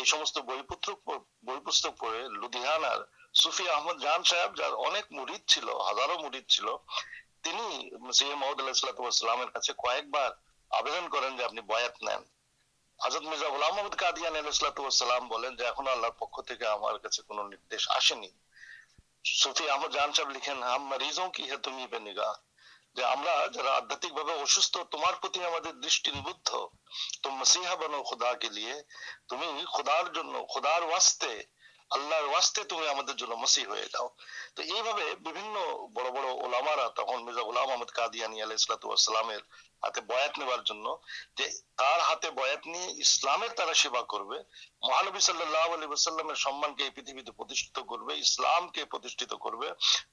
এই সমস্ত বইপত্র বই পুস্তক পড়ে লুধিয়ানার সুফি আহমদ সাহেব, যার অনেক মুরিদ ছিল, হাজারো মুরিদ ছিল, তিনি মহদ আলাহিসাল্লামের কাছে কয়েকবার আবেদন করেন যে আপনি বয়াত নেন। হজরত মির্জা গোলাম মোহাম্মদ কাদিয়ান আলাইসালাম বলেন যে, এখন আল্লাহর পক্ষ থেকে আমার কাছে কোনো নির্দেশ আসেনি। সুফি আহমদ জান সাহেব লিখেন হাম মরিজোं की है তুমি বে নিগাহ যে আমরা যারা আধ্যাত্মিক ভাবে অসুস্থ তোমার প্রতি আমাদের দৃষ্টি নিবদ্ধ তো মসিহা বানো খোদা কে লিয়ে তুমি খোদার জন্য খোদার ওয়াস্তে আল্লাহর ওয়াস্তে তুমি আমাদের জন্য মসিহ হয়ে যাও তো এইভাবে বিভিন্ন বড় বড় ওলামারা তখন মির্জা গোলাম আহমদ কাদিয়ানি আলাইসালামের হাতে বয়াত নেবার জন্য যে তার হাতে বয়াত নিয়ে ইসলামের তারা সেবা করবে, মহানবী সাল্লাহ আলী ওসাল্লামের সম্মানকে এই পৃথিবীতে প্রতিষ্ঠিত করবে, ইসলামকে প্রতিষ্ঠিত করবে,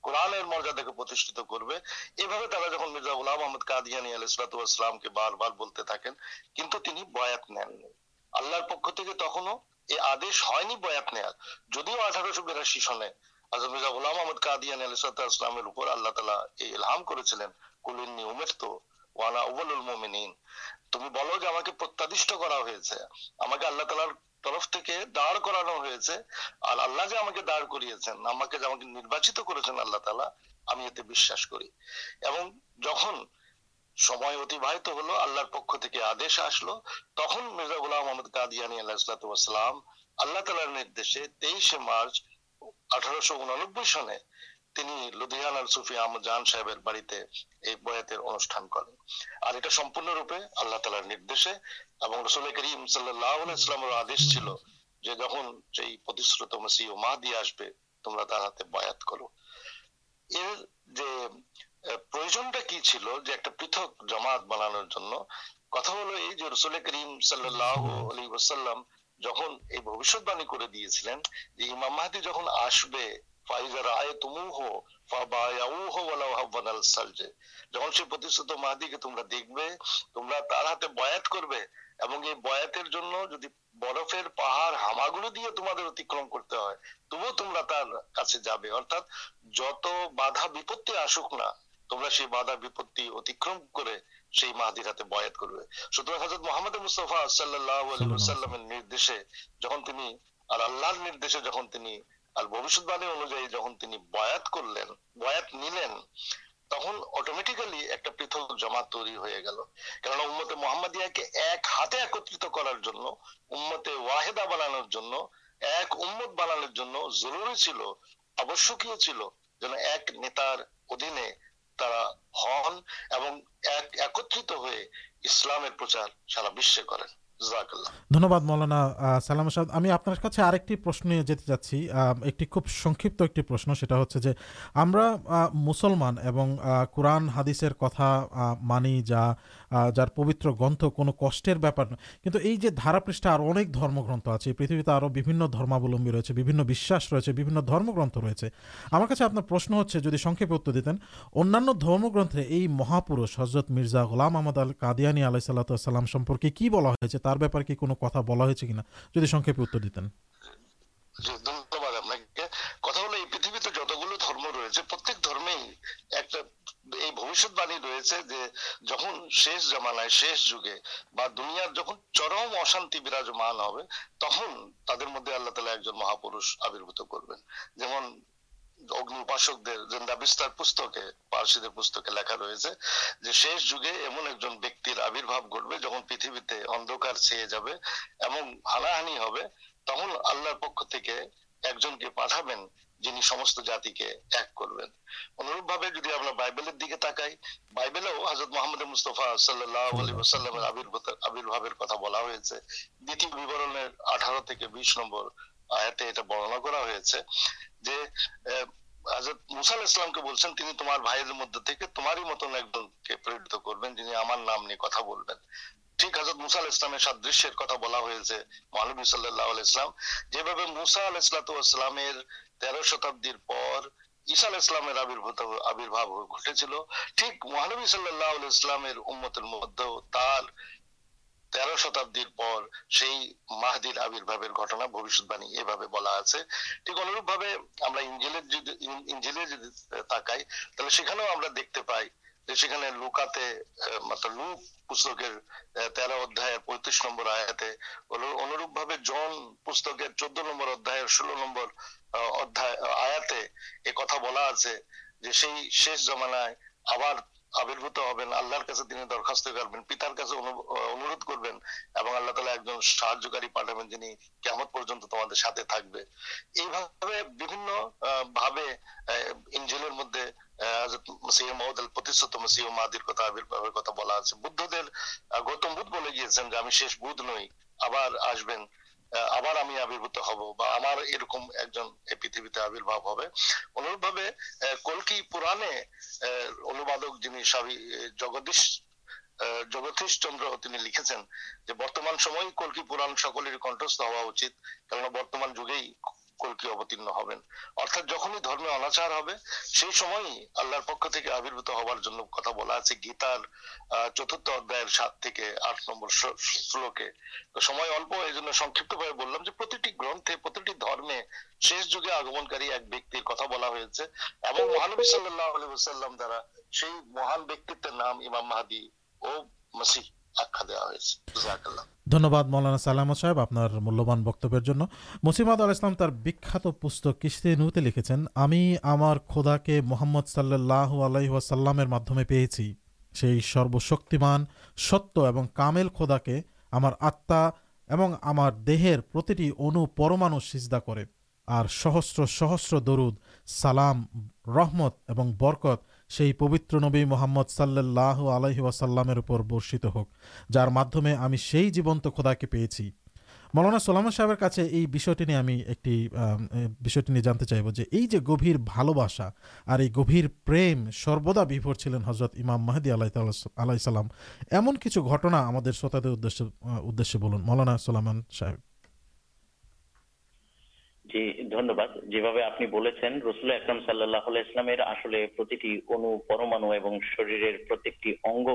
কোরআনের মর্যাদাকে প্রতিষ্ঠিত করবে। এভাবে তারা যখন মির্জা গোলাম আহমদ কাদিয়ানি আলাইসালামকে বারবার বলতে থাকেন, কিন্তু তিনি বয়াত নেননি। আল্লাহর পক্ষ থেকে তখনও এ আদেশ হয়নি বয়াত নেয়ার। যদিও আঠারোশো বিরাশি সনে হযরত মির্জা গোলাম আহমদ কাদিয়ানি আলাইসালামের উপর আল্লাহ তালা এই ইলহাম করেছিলেন কুলিন্নি উমের তো ওয়ানা উবলুল মুমিনিন। তুমি বলো যে আমাকে প্রত্যাদিষ্ট করা হয়েছে। আমাকে আল্লাহ তালার তরফ থেকে দাঁড় করানো হয়েছে। আর আল্লাহ যে আমাকে দাঁড় করিয়েছেন, আমাকে আমাকে নির্বাচিত করেছেন আল্লাহ তালা আমি এতে বিশ্বাস করি। এবং যখন সময় অতিবাহিত হলো, আল্লাহর পক্ষ থেকে আদেশ আসলো, তখন মির্জা গোলাম মোহাম্মদ কাদিয়ানি আল্লাহাম আল্লাহ তালার নির্দেশে তেইশে মার্চ আঠারোশো উনানব্বই সনে তিনি লুধিয়ানার সুফি আহমদ জাহান সাহেবের বাড়িতে এই বয়াতের অনুষ্ঠান করেন। আর এটা সম্পূর্ণরূপে আল্লাহ তালার নির্দেশে এবং রসুল করিম সাল্লাহ ইসলামের আদেশ ছিল যে যখন সেই প্রতিশ্রুত মসি ও মাহাদি আসবে, তোমরা তার হাতে বয়াত করো। এর যে প্রয়োজনটা কি ছিল যে একটা পৃথক জামাত বানানোর জন্য, কথা হলো এই যে রসুল করিম সাল্লাহ আলী ওসাল্লাম যখন এই ভবিষ্যৎবাণী করে দিয়েছিলেন যে ইমাম মাহাদি যখন আসবে যখন সেই প্রতিশ্রুত মাহদিকে তোমরা দেখবে তোমরা তার হাতে বয়াত করবে এবং এই বয়াতের জন্য যদি বরফের পাহাড় হামাগুড়ি দিয়ে তোমাদের অতিক্রম করতে হয় তবুও তোমরা তার কাছে যাবে। অর্থাৎ যত বাধা বিপত্তি আসুক না তোমরা সেই বাধা বিপত্তি অতিক্রম করে সেই মাহাদির হাতে বয়াত করবে। সুতরাং হজরত মোহাম্মদ মুস্তফা সাল্লাহ আলী সাল্লামের নির্দেশে যখন তিনি আর আল্লাহর নির্দেশে যখন তিনি আর ভবিষ্যৎবাণী অনুযায়ী যখন তিনি বয়াত করলেন, বয়াত নিলেন, তখন অটোমেটিক্যালি একটা পৃথক জামাত তৈরি হয়ে গেল। কেননা উম্মতে মোহাম্মদিয়াকে এক হাতে একত্রিত করার জন্য, উম্মতে ওয়াহেদা বানানোর জন্য, এক উম্মত বানানোর জন্য জরুরি ছিল, আবশ্যকীয় ছিল যেন এক নেতার অধীনে তারা হন এবং এক একত্রিত হয়ে ইসলামের প্রচার সারা বিশ্বে করেন। ধন্যবাদ মৌলানা সালাম সাহেব আমি আপনার কাছে আরেকটি প্রশ্ন নিয়ে যেতে যাচ্ছি। একটি খুব সংক্ষিপ্ত একটি প্রশ্ন, সেটা হচ্ছে যে, আমরা মুসলমান এবং কোরআন, হাদিসের কথা মানি যা যার পবিত্র গ্রন্থ কোনো কষ্টের ব্যাপার না কিন্তু এই যে ধারাপৃষ্ঠে আরও অনেক ধর্মগ্রন্থ আছে পৃথিবীতে আরও বিভিন্ন ধর্মাবলম্বী রয়েছে, বিভিন্ন বিশ্বাস রয়েছে, বিভিন্ন ধর্মগ্রন্থ রয়েছে। আমার কাছে আপনার প্রশ্ন হচ্ছে, যদি সংক্ষেপে উত্তর দিতেন, অন্যান্য ধর্মগ্রন্থে এই মহাপুরুষ হজরত মির্জা গোলাম আহমদ আল কাদিয়ানি আলাই সাল্লাম সম্পর্কে কি বলা হয়েছে? তার ব্যাপারে কি কোনো কথা বলা হয়েছে কিনা? যদি সংক্ষেপে উত্তর দিতেন জি ধন্যবাদ আপনাকে কথা হলো এই পৃথিবীতে যতগুলো ধর্ম রয়েছে প্রত্যেক ধর্মেই একটা এই রয়েছে যে যখন শেষ জামানায়, শেষ যুগে বা দুনিয়ার যখন চরম অশান্তি বিরাজমান হবে, তখন তাদের মধ্যে আল্লাহ তালা একজন মহাপুরুষ আবির্ভূত করবেন। যেমন অগ্নি উপাসকদের জেন্দা বিস্তার পুস্তকে, পার্সিদের পুস্তকে লেখা রয়েছে যে শেষ যুগে এমন একজন ব্যক্তির আবির্ভাব ঘটবে যখন পৃথিবীতে অন্ধকার ছেয়ে যাবে এবং হানাহানি হবে, তখন আল্লাহর পক্ষ থেকে একজনকে পাঠাবেন যিনি সমস্ত জাতিকে এক করবেন। অনুরূপ ভাবে যদি আমরা বাইবেলের দিকে তাকাই বাইবেলেও হজরত মোহাম্মদ মুস্তফা সাল্লাহ আলী আবির্ভূত আবির্ভাবের কথা বলা হয়েছে। দ্বিতীয় বিবরণের আঠারো থেকে বিশ নম্বর আয়াতে এটা বর্ণনা করা হয়েছে যে আহ, হযরত মুসা আলাইহিস ইসলামকে বলছেন তিনি তোমার ভাইয়ের মধ্যে থেকে তোমারই মতন একজনকে প্রেরিত করবেন যিনি আমার নাম নিয়ে কথা বলবেন। ঠিক হযরত মুসা আলাইহিস ইসলামের সাদৃশ্যের কথা বলা হয়েছে মহানবী আলাইহি ইসলাম যেভাবে মুসা আলাইহিস ইসলামের তেরো শতাব্দীর পর ঈসা ইসলামের আবির্ভূত, আবির্ভাব ঘটেছিল। ঠিক মহানবী আলাইহি ইসলামের উম্মতের মধ্যেও তার তেরো শতাব্দীর পর সেই মাহদির আবির্ভাবের ঘটনা ভবিষ্যৎবাণী এভাবে বলা আছে। ঠিক অনুরূপ ভাবে আমরা ইঞ্জিলের যদি ইঞ্জিলে যদি তাকাই, তাহলে সেখানেও আমরা দেখতে পাই যে সেখানে লুকাতে, মাত্র লুক পুস্তকের তেরো অধ্যায়ের পঁয়ত্রিশ নম্বর আয়াতে অনুরূপ ভাবে জন পুস্তকের চোদ্দ নম্বর অধ্যায়ের ষোলো নম্বর অধ্যায় আয়াতে এ কথা বলা আছে যে সেই শেষ জমানায় আবার আবির্ভূত হবেন, আল্লাহর কাছে তিনি দরখাস্ত করবেন, পিতার কাছে অনুরোধ করবেন এবং আল্লাহ তালা একজন সাহায্যকারী পাঠাবেন যিনি কেমন পর্যন্ত তোমাদের সাথে থাকবে। এইভাবে বিভিন্ন ভাবে ইঞ্জিলের মধ্যে মাদির কথা আবির্ভাবের কথা বলা আছে। বুদ্ধদের গৌতম বুদ্ধ বলে গিয়েছেন যে আমি শেষ বুধ নই, আবার আসবেন। আবার আমি আবির্ভূত হব বা আমার এরকম একজন পৃথিবীতে আবির্ভাব হবে। অনুরূপ ভাবে কলকি পুরাণে অনুবাদক যিনি স্বামী জগদীশ জগদীশ চন্দ্র তিনি লিখেছেন যে, বর্তমান সময় কলকি পুরাণ সকলের কণ্ঠস্থ হওয়া উচিত। কেননা বর্তমান যুগেই কল্কি অবতীর্ণ হবেন। অর্থাৎ যখনই ধর্মে অনাচার হবে, সেই সময়ই আল্লাহর পক্ষ থেকে আবির্ভূত হওয়ার জন্য কথা বলা আছে গীতার চতুর্থ অধ্যায়ের সাত থেকে আট নম্বর শ্লোকে। তো সময় অল্প, এই জন্য সংক্ষিপ্ত ভাবে বললাম যে প্রতিটি গ্রন্থে, প্রতিটি ধর্মে শেষ যুগে আগমনকারী এক ব্যক্তির কথা বলা হয়েছে এবং মহানবী সাল্লাহ আলী দ্বারা সেই মহান ব্যক্তিত্বের নাম ইমাম মাহাদি ও মসিহ। আখ্যা দেওয়া হয়েছে। ধন্যবাদ মৌলানা সালামত সাহেব আপনার মূল্যবান বক্তব্যের জন্য। মুসিমাদ আল ইসলাম তার বিখ্যাত পুস্তক কিস্তি নুতে লিখেছেন, আমি আমার খোদাকে মোহাম্মদ সাল্লাহ আলাইসাল্লামের মাধ্যমে পেয়েছি। সেই সর্বশক্তিমান, সত্য এবং কামেল খোদাকে আমার আত্মা এবং আমার দেহের প্রতিটি অণু পরমাণু সিজদা করে। আর সহস্র সহস্র দরুদ, সালাম, রহমত এবং বরকত সেই পবিত্র নবী মোহাম্মদ সাল্লাহ আলহি ওয়াসাল্লামের উপর বর্ষিত হোক, যার মাধ্যমে আমি সেই জীবন্ত খোদাকে পেয়েছি। মৌলানা সোলামান সাহেবের কাছে এই বিষয়টি নিয়ে আমি একটি বিষয়টি নিয়ে জানতে চাইব যে এই যে গভীর ভালোবাসা আর এই গভীর প্রেম সর্বদা বিভোর ছিলেন হজরত ইমাম মাহাদি আলাহ আলাই সাল্লাম এমন কিছু ঘটনা আমাদের শ্রোতাদের উদ্দেশ্যে উদ্দেশ্যে বলুন। মৌলানা সোলামান সাহেব। জি, ধন্যবাদ। যেভাবে আপনি বলেছেন রসুল আকরম সাল্লাহ ইসলামের আসলে প্রতিটি অনু পরমাণু এবং শরীরের প্রত্যেকটি অঙ্গ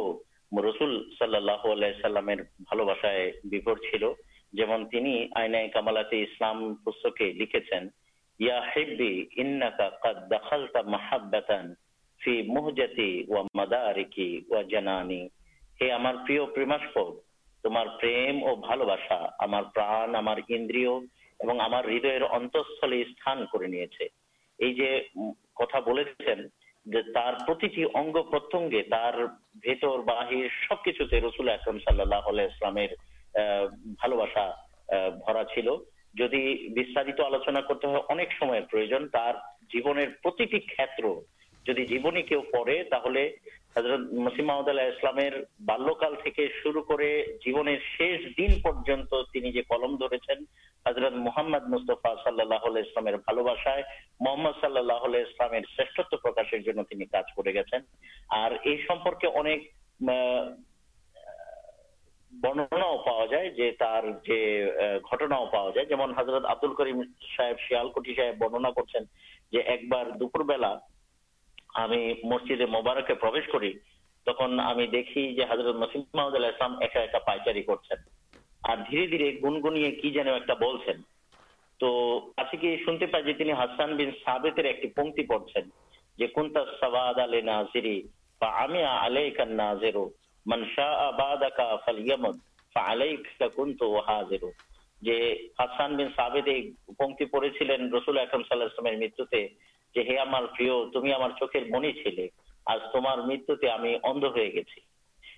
রসুল সাল্লাহ সাল্লামের ভালোবাসায় বিভোর ছিল। যেমন তিনি আইনায় কামালাতে ইসলাম পুস্তকে লিখেছেন, ইয়া হেব্বি ইন্নাকা কাদ দাখালতা মাহাব্বাতান ফি মুহজাতি ওয়া মাদারিকি ওয়া জানানি। হে আমার প্রিয় প্রেমাস্পদ, তোমার প্রেম ও ভালোবাসা আমার প্রাণ, আমার ইন্দ্রিয় এবং আমার হৃদয়ের অন্তঃস্থলে স্থান করে নিয়েছে। এই যে কথা বলেছেন যে তার প্রতিটি অঙ্গ প্রত্যঙ্গে তার ভেতর, বাহির সবকিছুতে রসুল আকরম সাল্লাহ ইসলামের ভালোবাসা ভরা ছিল। যদি বিস্তারিত আলোচনা করতে হয়, অনেক সময়ের প্রয়োজন। তার জীবনের প্রতিটি ক্ষেত্র যদি জীবনী কেউ পড়ে, তাহলে হজরত মসিম মাহমুদ আল্লাহ ইসলামের বাল্যকাল থেকে শুরু করে জীবনের শেষ দিন পর্যন্ত তিনি যে কলম ধরেছেন হজরত মোহাম্মদ মুস্তফা সাল্লাহ ইসলামের ভালোবাসায়, মোহাম্মদ সাল্লাহ ইসলামের শ্রেষ্ঠত্ব প্রকাশের জন্য তিনি কাজ করে গেছেন। আর এই সম্পর্কে অনেক বর্ণনাও পাওয়া যায় যে তার যে ঘটনাও পাওয়া যায়। যেমন হজরত আব্দুল করিম সাহেব শিয়ালকুটি সাহেব বর্ণনা করছেন যে একবার দুপুরবেলা আমি মসজিদে মোবারকে প্রবেশ করি, তখন আমি দেখি যে হজরত মসিম মাহমুদ আল্লাহ ইসলাম একা একা পাইচারি করছেন। আর ধীরে ধীরে গুনগুনিয়ে কি যেন একটা বলছেন। তো কাছে গিয়ে শুনতে পাই যে তিনি হাসান বিন সাবেতের একটি পংক্তি পড়ছেন, যে কুন্তা সাবাদ আলে নাজিরি বা আমি আলাইকা নাজেরো, মান শাহ বাদাকা ফালিয়ামদ ফালাইকা কুনতু হাজিরু। যে হাসান বিন সাবেদ এই পংক্তি পড়েছিলেন রসুল আকরম সাল্লাহ ইসলামের মৃত্যুতে যে হে আমার প্রিয় তুমি আমার চোখের মনি ছিলে। আজ তোমার মৃত্যুতে আমি অন্ধ হয়ে গেছি।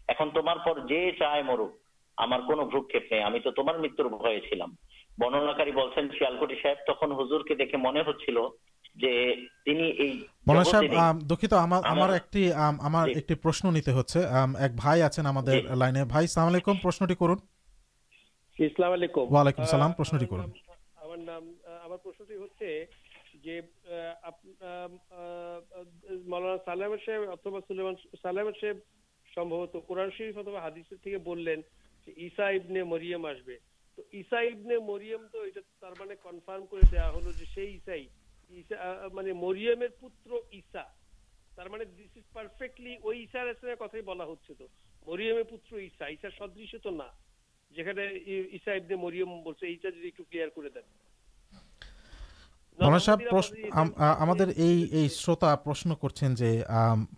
এখন তোমার পর যে চায় মরুক আমার কোনো ভ্রুক্ষেপ নেই। আমি তো তোমার মৃত্যুর ভয়ে ছিলাম। বর্ণনাকারী বলছেন শিয়ালকুটি সাহেব তখন হুজুরকে দেখে মনে হচ্ছিল যে তিনি এই দুঃখিত আমার আমার আমার- একটি আমার একটি প্রশ্ন নিতে হচ্ছে। এক ভাই আছেন আমাদের লাইনে। ভাই সালাম আলাইকুম। প্রশ্নটি করুন। ইসলাম আলাইকুম। ওয়ালাইকুম সালাম, প্রশ্নটি করুন। আমার নাম আমার প্রশ্নটি হচ্ছে যে আহ, আপ- আহ, আহ, মাওলানা সালাম সাহেব অথবা সুলেমান সালাম সাহেব সম্ভবত কোরআন শরীফ অথবা হাদিসের থেকে বললেন যে ঈসা ইবনে মরিয়ম আসবে। তো ঈসা ইবনে মরিয়ম তো এটা তার মানে কনফার্ম করে দেওয়া হলো যে সেই ঈসাই। ঈসা মানে মরিয়মের পুত্র ঈসা। তার মানে দিস ইজ পারফেক্টলি ওই ঈসা আলাইহিসসালামের কথাই বলা হচ্ছে তো। মরিয়মের পুত্র ঈসা ঈসা সদৃশ তো না। যেখানে ঈসা ইবনে মরিয়ম বলছে এইটা যদি একটু ক্লিয়ার করে দেন। প্রশ্ন আমাদের এই এই শ্রোতা প্রশ্ন করছেন যে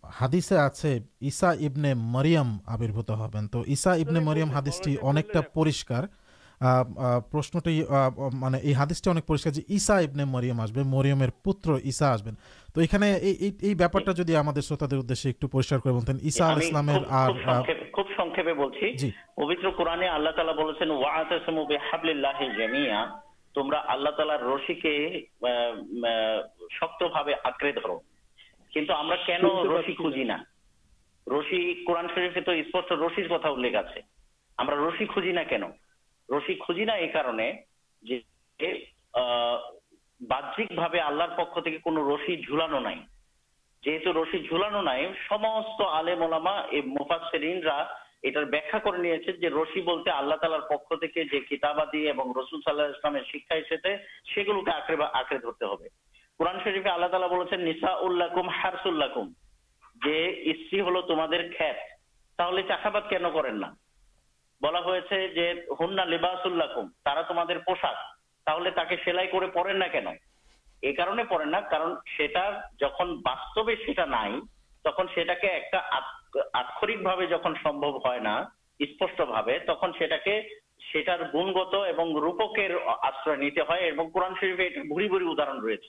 হাদিসে আছে ঈসা ইবনে মরিয়ম আবির্ভূত হবেন। তো ঈসা ইবনে মরিয়ম হাদিসটি অনেকটা পরিষ্কার। প্রশ্নটি মানে এই হাদিসটি অনেক পরিষ্কার যে ঈসা ইবনে মরিয়ম আসবে মরিয়মের পুত্র ঈসা আসবেন। তো এখানে এই- এই ব্যাপারটা যদি আমাদের শ্রোতাদের উদ্দেশ্যে একটু পরিষ্কার করে বলতেন ঈসা আল ইসলামের আর খুব সংক্ষেপে- বলছি। পবিত্র কোরআনে আল্লাহ তাআলা বলেছেন ওয়াতাসমু বিহাবলিল্লাহি জামিয়া তোমরা আল্লাহ তাআলার রশিকে শক্তভাবে আঁকড়ে ধরো। কিন্তু আমরা কেন রশি খুঁজি না? রশি কোরআন শরীফে তো স্পষ্ট রশির কথা উল্লেখ আছে। আমরা রশি খুঁজি না কেন? রশি খুঁজি না এই কারণে যে বাহ্যিক ভাবে আল্লাহর পক্ষ থেকে কোনো রশি ঝুলানো নাই। যেহেতু রশি ঝুলানো নাই সমস্ত আলেম ওলামা এই মুফাসসিরিনরা এটার ব্যাখ্যা করে নিয়েছে যে রশি বলতে আল্লাহ তালার পক্ষ থেকে যে কিতাবাদি এবং রসুল সাল্লাহ ইসলামের শিক্ষা এসেছে, সেগুলোকে আঁকড়ে আঁকড়ে ধরতে হবে। কোরআন শরীফে আল্লাহ তালা বলেছেন নিসা উল্লাকুম হারসুল্লাকুম যে স্ত্রী হলো তোমাদের খ্যাত। তাহলে চাষাবাদ কেন করেন না? বলা হয়েছে যে, হুন্না লিবাসুল্লাকুম তারা তোমাদের পোশাক। তাহলে তাকে সেলাই করে পরেন না কেন? এই কারণে পড়েন না, কারণ সেটা যখন বাস্তবে সেটা নাই, তখন সেটাকে একটা আক্ষরিক ভাবে যখন সম্ভব হয় না স্পষ্ট ভাবে তখন সেটাকে, সেটার গুণগত এবং রূপকের আশ্রয় নিতে হয় এবং কোরআন শরীফে এটা ভুরি ভুরি উদাহরণ রয়েছে।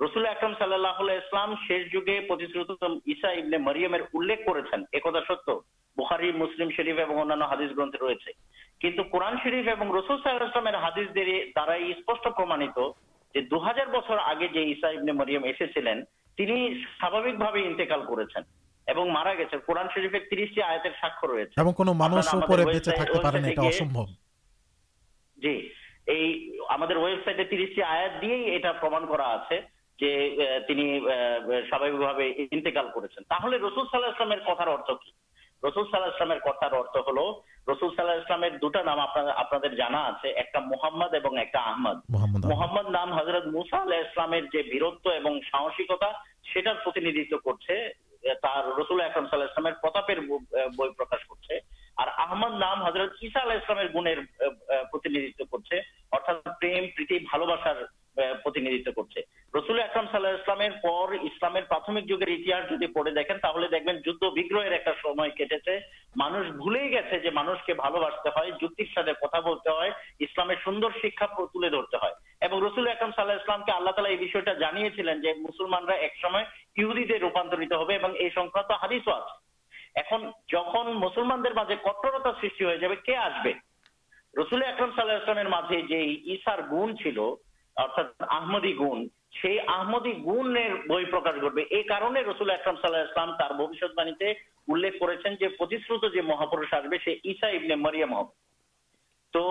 রসুল আকরম সাল্লাহ ইসলাম শেষ যুগে প্রতিশ্রুত ঈসা ইবনে মরিয়মের উল্লেখ করেছেন একথা সত্য, বুখারি, মুসলিম শরীফ এবং অন্যান্য হাদিস গ্রন্থে রয়েছে। কিন্তু কোরআন শরীফ এবং রসুল সাল্লাহ ইসলামের হাদিসদের দ্বারাই স্পষ্ট প্রমাণিত যে দু হাজার বছর আগে যে ঈসা ইবনে মরিয়ম এসেছিলেন, তিনি স্বাভাবিকভাবে ইন্তেকাল করেছেন। এবং মারা গেছেন কোরআন শরীফের তিরিশটি আয়াতের সাক্ষ্য রয়েছে। এবং কোনো মানুষ উপরে বেঁচে থাকতে পারে না এটা অসম্ভব। জি এই আমাদের ওয়েবসাইটে তিরিশটি আয়াত দিয়েই এটা প্রমাণ করা আছে যে তিনি স্বাভাবিকভাবে ইন্তেকাল করেছেন। তাহলে রসুল সাল্লাহ ইসলামের কথার অর্থ কি? রসুল সাল্লাহ ইসলামের কথার অর্থ হলো রসুল সাল্লাহ ইসলামের দুটো নাম আপনাদের আপনাদের জানা আছে একটা মোহাম্মদ এবং একটা আহমদ। মোহাম্মদ নাম হজরত মুসা আলাহ ইসলামের যে বীরত্ব এবং সাহসিকতা সেটার প্রতিনিধিত্ব করছে তার রসুল আকরম সাল্লাহ ইসলামের প্রতাপের বই প্রকাশ করছে। আর আহমদ নাম হজরত ঈসা আলাহ ইসলামের গুণের প্রতিনিধিত্ব করছে। অর্থাৎ প্রেম, প্রীতি, ভালোবাসার প্রতিনিধিত্ব করছে। রসুল আকরম সাল্লাহ ইসলামের পর ইসলামের প্রাথমিক যুগের ইতিহাস যদি পড়ে দেখেন, তাহলে দেখবেন যুদ্ধ বিগ্রহের একটা সময় কেটেছে। মানুষ ভুলেই গেছে যে মানুষকে ভালোবাসতে হয়, যুক্তির সাথে কথা বলতে হয়, ইসলামের সুন্দর শিক্ষা তুলে ধরতে হয়। এবং রসুল আকরম সাল্লাহ ইসলামকে আল্লাহ তালা এই বিষয়টা জানিয়েছিলেন যে মুসলমানরা একসময় ইহুদিতে রূপান্তরিত হবে এবং এই সংক্রান্ত হাদিসও আছে। এখন যখন মুসলমানদের মাঝে কট্টরতা সৃষ্টি হয়ে যাবে, কে আসবে? রসুল আকরম সাল্লাহ ইসলামের মাঝে যে ঈসার গুণ ছিল অর্থাৎ আহমদি গুণ, সেই আহমদি গুণের বই প্রকাশ করবে এই কারণে রসুল আকরম সাল্লাহ ইসলাম তার ভবিষ্যৎবাণীতে উল্লেখ করেছেন যে, প্রতিশ্রুত যে মহাপুরুষ আসবে, সে ঈসা ইবনে মারিয়াম হবে। তো,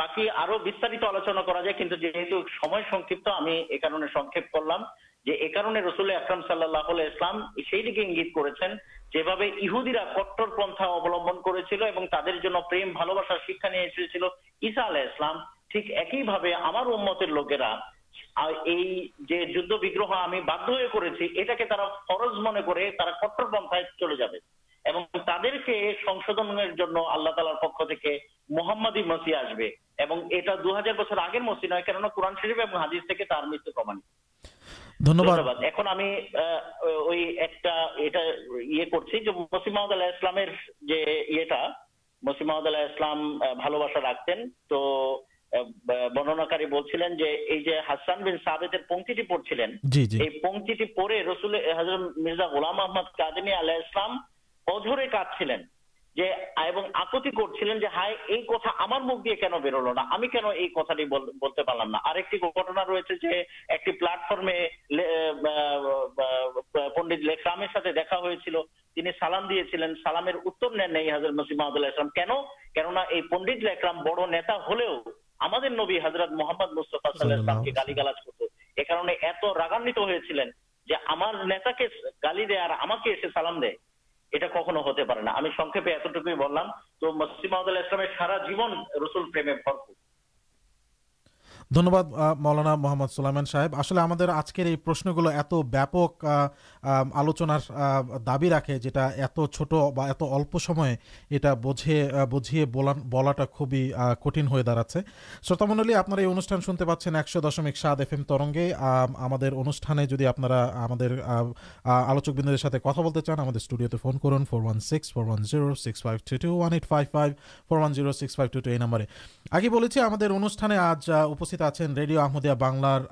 বাকি আরও বিস্তারিত আলোচনা করা যায়, কিন্তু যেহেতু সময় সংক্ষিপ্ত, আমি এ কারণে সংক্ষেপ করলাম যে, এ কারণে রসুল আকরম সাল্লাহ ইসলাম সেই দিকে ইঙ্গিত করেছেন যেভাবে ইহুদিরা কট্টর পন্থা অবলম্বন করেছিল এবং তাদের জন্য প্রেম ভালোবাসার শিক্ষা নিয়ে এসেছিল ঈসা আলাহ ইসলাম ঠিক একইভাবে আমার উম্মতের লোকেরা এই যে যুদ্ধ বিগ্রহ আমি বাধ্য হয়ে করেছি এটাকে তারা ফরজ মনে করে তারা কট্টর পন্থায় চলে যাবে। এবং তাদেরকে সংশোধনের জন্য আল্লাহ তালার পক্ষ থেকে মোহাম্মদী মসি আসবে। এবং এটা দু হাজার বছর আগের মসি নয় কেননা কোরআন শরীফ এবং হাদিস থেকে তার মৃত্যু প্রমাণিত। ধন্যবাদ। ধন্যবাদ। এখন আমি ওই একটা এটা ইয়ে করছি যে মসিম মাহমুদ আলাহ ইসলামের যে ইয়েটা মসিম মাহমুদ আলাহ ইসলাম ভালোবাসা রাখতেন। তো বর্ণনাকারী বলছিলেন যে এই যে হাসান বিন সাবেদের পঙ্ক্তিটি পড়ছিলেন এই পঙ্ক্তিটি পড়ে রসুল হজরত মির্জা গোলাম আহমদ কাদিনী আলাহ ইসলাম অঝরে কাঁদছিলেন যে এবং আকতি করছিলেন যে হায় এই কথা আমার মুখ দিয়ে কেন বেরোলো না? আমি কেন এই কথাটি বলতে পারলাম না? আরেকটি ঘটনা রয়েছে যে একটি প্ল্যাটফর্মে পন্ডিত লেখরামের সাথে দেখা হয়েছিল। তিনি সালাম দিয়েছিলেন। সালামের উত্তর নেন নেই হাজার মসিম মাহমুদুল্লাহ ইসলাম কেন? কেননা এই পন্ডিত লেখরাম বড় নেতা হলেও আমাদের নবী হজরত মোহাম্মদ মুস্তফা সাল্লাহামকে গালি গালিগালাজ করতো। এ কারণে এত রাগান্বিত হয়েছিলেন যে আমার নেতাকে গালি দেয় আর আমাকে এসে সালাম দেয়। এটা কখনো হতে পারে না। আমি সংক্ষেপে এতটুকুই বললাম, তো মসজিদ মাহমুদুল্লাহ ইসলামের সারা জীবন রসুল প্রেমে ভরপুর। ধন্যবাদ মৌলানা মোহাম্মদ সুলাইমান সাহেব। আসলে আমাদের আজকের এই প্রশ্নগুলো এত ব্যাপক আলোচনার দাবি রাখে যেটা এত ছোট বা এত অল্প সময়ে এটা বোঝে বুঝিয়ে বলা বলাটা খুবই কঠিন হয়ে দাঁড়াচ্ছে। শ্রোতামণ্ডলী আপনারা এই অনুষ্ঠান শুনতে পাচ্ছেন একশো দশমিক সাত এফ এম তরঙ্গে আমাদের অনুষ্ঠানে যদি আপনারা আমাদের আলোচকবৃন্দদের সাথে কথা বলতে চান আমাদের স্টুডিওতে ফোন করুন four one six four one zero six five two two one eight five five four one zero six five two two এই নাম্বারে। আগে বলেছি আমাদের অনুষ্ঠানে আজ আহ, উপস্থিত আছেন রেডিও আহমদিয়া বাংলার